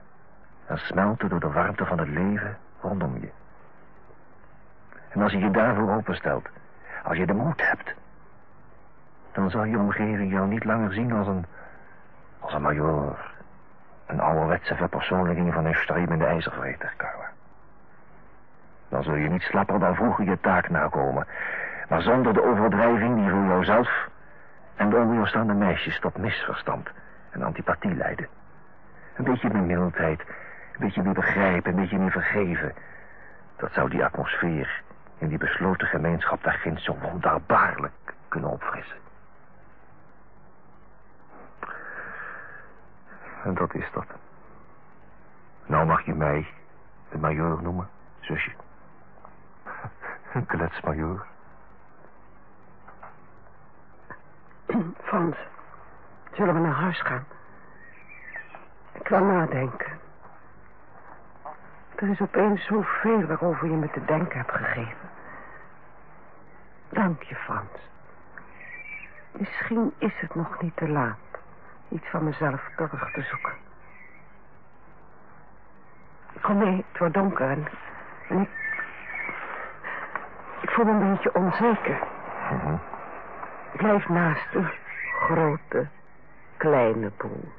En smelten door de warmte van het leven rondom je. En als je je daarvoor openstelt, als je de moed hebt... dan zal je omgeving jou niet langer zien als een... als een majoor. Een ouderwetse verpersoonlijking van een streemende ijzervreter, Carla. Dan zul je niet slapper dan vroeger je taak nakomen... maar zonder de overdrijving die voor jouzelf... en de onweerstaande meisjes tot misverstand en antipathie leiden. Een beetje meer mildheid, een beetje meer begrijpen, een beetje meer vergeven... dat zou die atmosfeer in die besloten gemeenschap daar ginds zo wonderbaarlijk kunnen opfrissen. dat is dat. Nou mag je mij de majoor noemen, zusje. Een kletsmajoor. Frans, zullen we naar huis gaan? Ik wil nadenken. Er is opeens zoveel waarover je me te denken hebt gegeven. Dank je, Frans. Misschien is het nog niet te laat iets van mezelf terug te zoeken. Oh nee, het wordt donker en, en ik... Ik voel me een beetje onzeker. Mhm. Blijf naast de grote, kleine boel.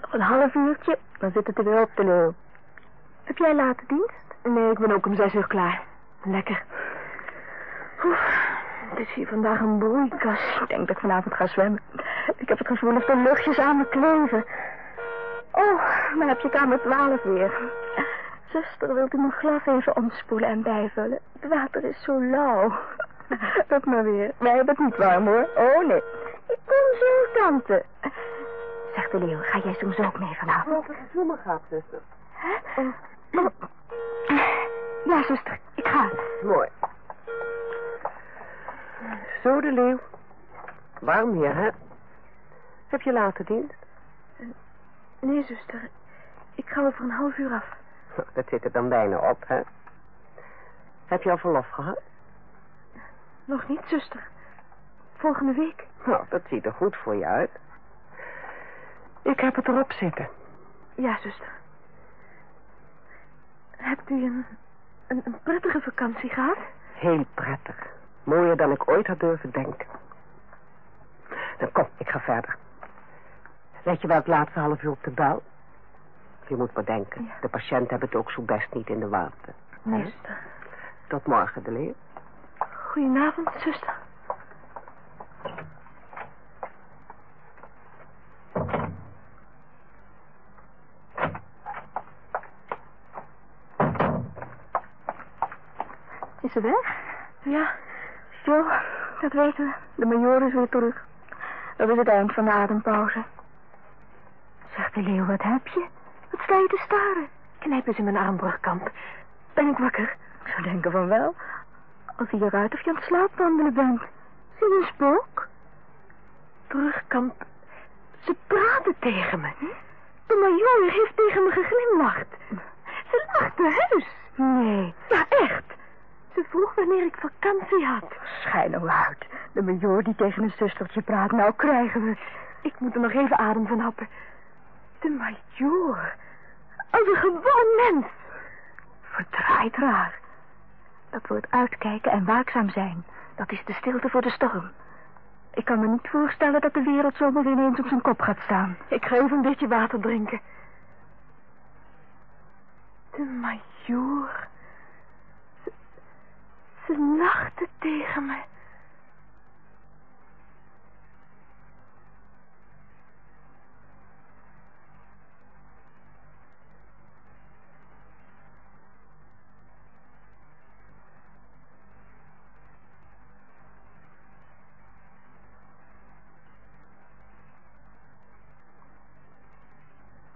Nog een half uurtje, dan zit het er weer op de leeuw. Heb jij late dienst? Nee, ik ben ook om zes uur klaar. Lekker. Hier vandaag een broeikas. Ik denk dat ik vanavond ga zwemmen. Ik heb het gevoel of de luchtjes aan me kleven. Oh, maar heb je kamer 12 weer. Zuster, wilt u mijn glas even omspoelen en bijvullen? Het water is zo lauw. Ook maar weer. Wij hebben het niet warm, hoor. Oh, nee. Ik kom zo, tante. Zeg de leeuw, ga jij soms ook mee vanavond? Het zomer gaat, zuster. Hè? Oh. Ja, zuster, ik ga. Mooi. Zo, de leeuw. Warm hier, hè? Heb je late dienst? Nee, zuster. Ik ga over een half uur af. Dat zit er dan bijna op, hè? Heb je al verlof gehad? Nog niet, zuster. Volgende week. Nou, dat ziet er goed voor je uit. Ik heb het erop zitten. Ja, zuster. Hebt u een, een, een prettige vakantie gehad? Heel prettig. Mooier dan ik ooit had durven denken. Dan kom, ik ga verder. Weet je wel het laatste half uur op de bel? Je moet maar denken. Ja. De patiënten hebben het ook zo best niet in de water. Nee, zuster. Tot morgen, de leeuw. Goedenavond, zuster. Is ze weg? Ja. Jo, dat weten we. De majoor is weer terug. Dat is het eind van de adempauze. Zeg de leeuw, wat heb je? Wat sta je te staren? Knijp eens in mijn armbrugkant. Ben ik wakker? Ik zou denken van wel. Als je eruit of je aan het slaapwandelen bent. Zie je een spook? Terugkamp. Ze praten tegen me. De majoor heeft tegen me geglimlacht. Ze lachte heus. Nee. Ja, echt. Ze vroeg wanneer ik vakantie had. Schijn nou uit. De majoor die tegen een zustertje praat. Nou krijgen we. Ik moet er nog even adem van happen. De majoor. Als een gewoon mens. Verdraaid raar. Dat wordt uitkijken en waakzaam zijn. Dat is de stilte voor de storm. Ik kan me niet voorstellen dat de wereld zomaar ineens op zijn kop gaat staan. Ik ga even een beetje water drinken. De majoor. Ze, ze lachte tegen me.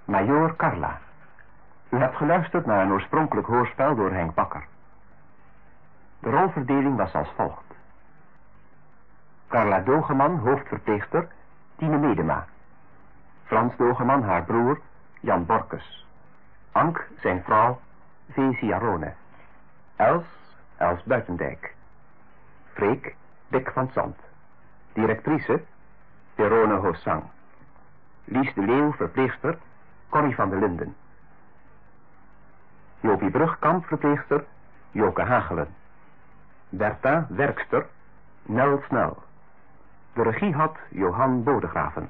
Majoor Carla. U hebt geluisterd naar een oorspronkelijk hoorspel door Henk Bakker. De rolverdeling was als volgt. Carla Dogeman, hoofdverpleegster, Tine Medema. Frans Dogeman, haar broer, Jan Borkes. Ank, zijn vrouw, V. Ciarone. Els, Els Buitendijk. Freek, Dick van Zand. Directrice, Verone Hossang. Lies de Leeuw, verpleegster, Corrie van der Linden. Jopie Brugkamp, verpleegster, Joke Hagelen. Bertha, werkster, Nel Snel. De regie had Johan Bodegraven.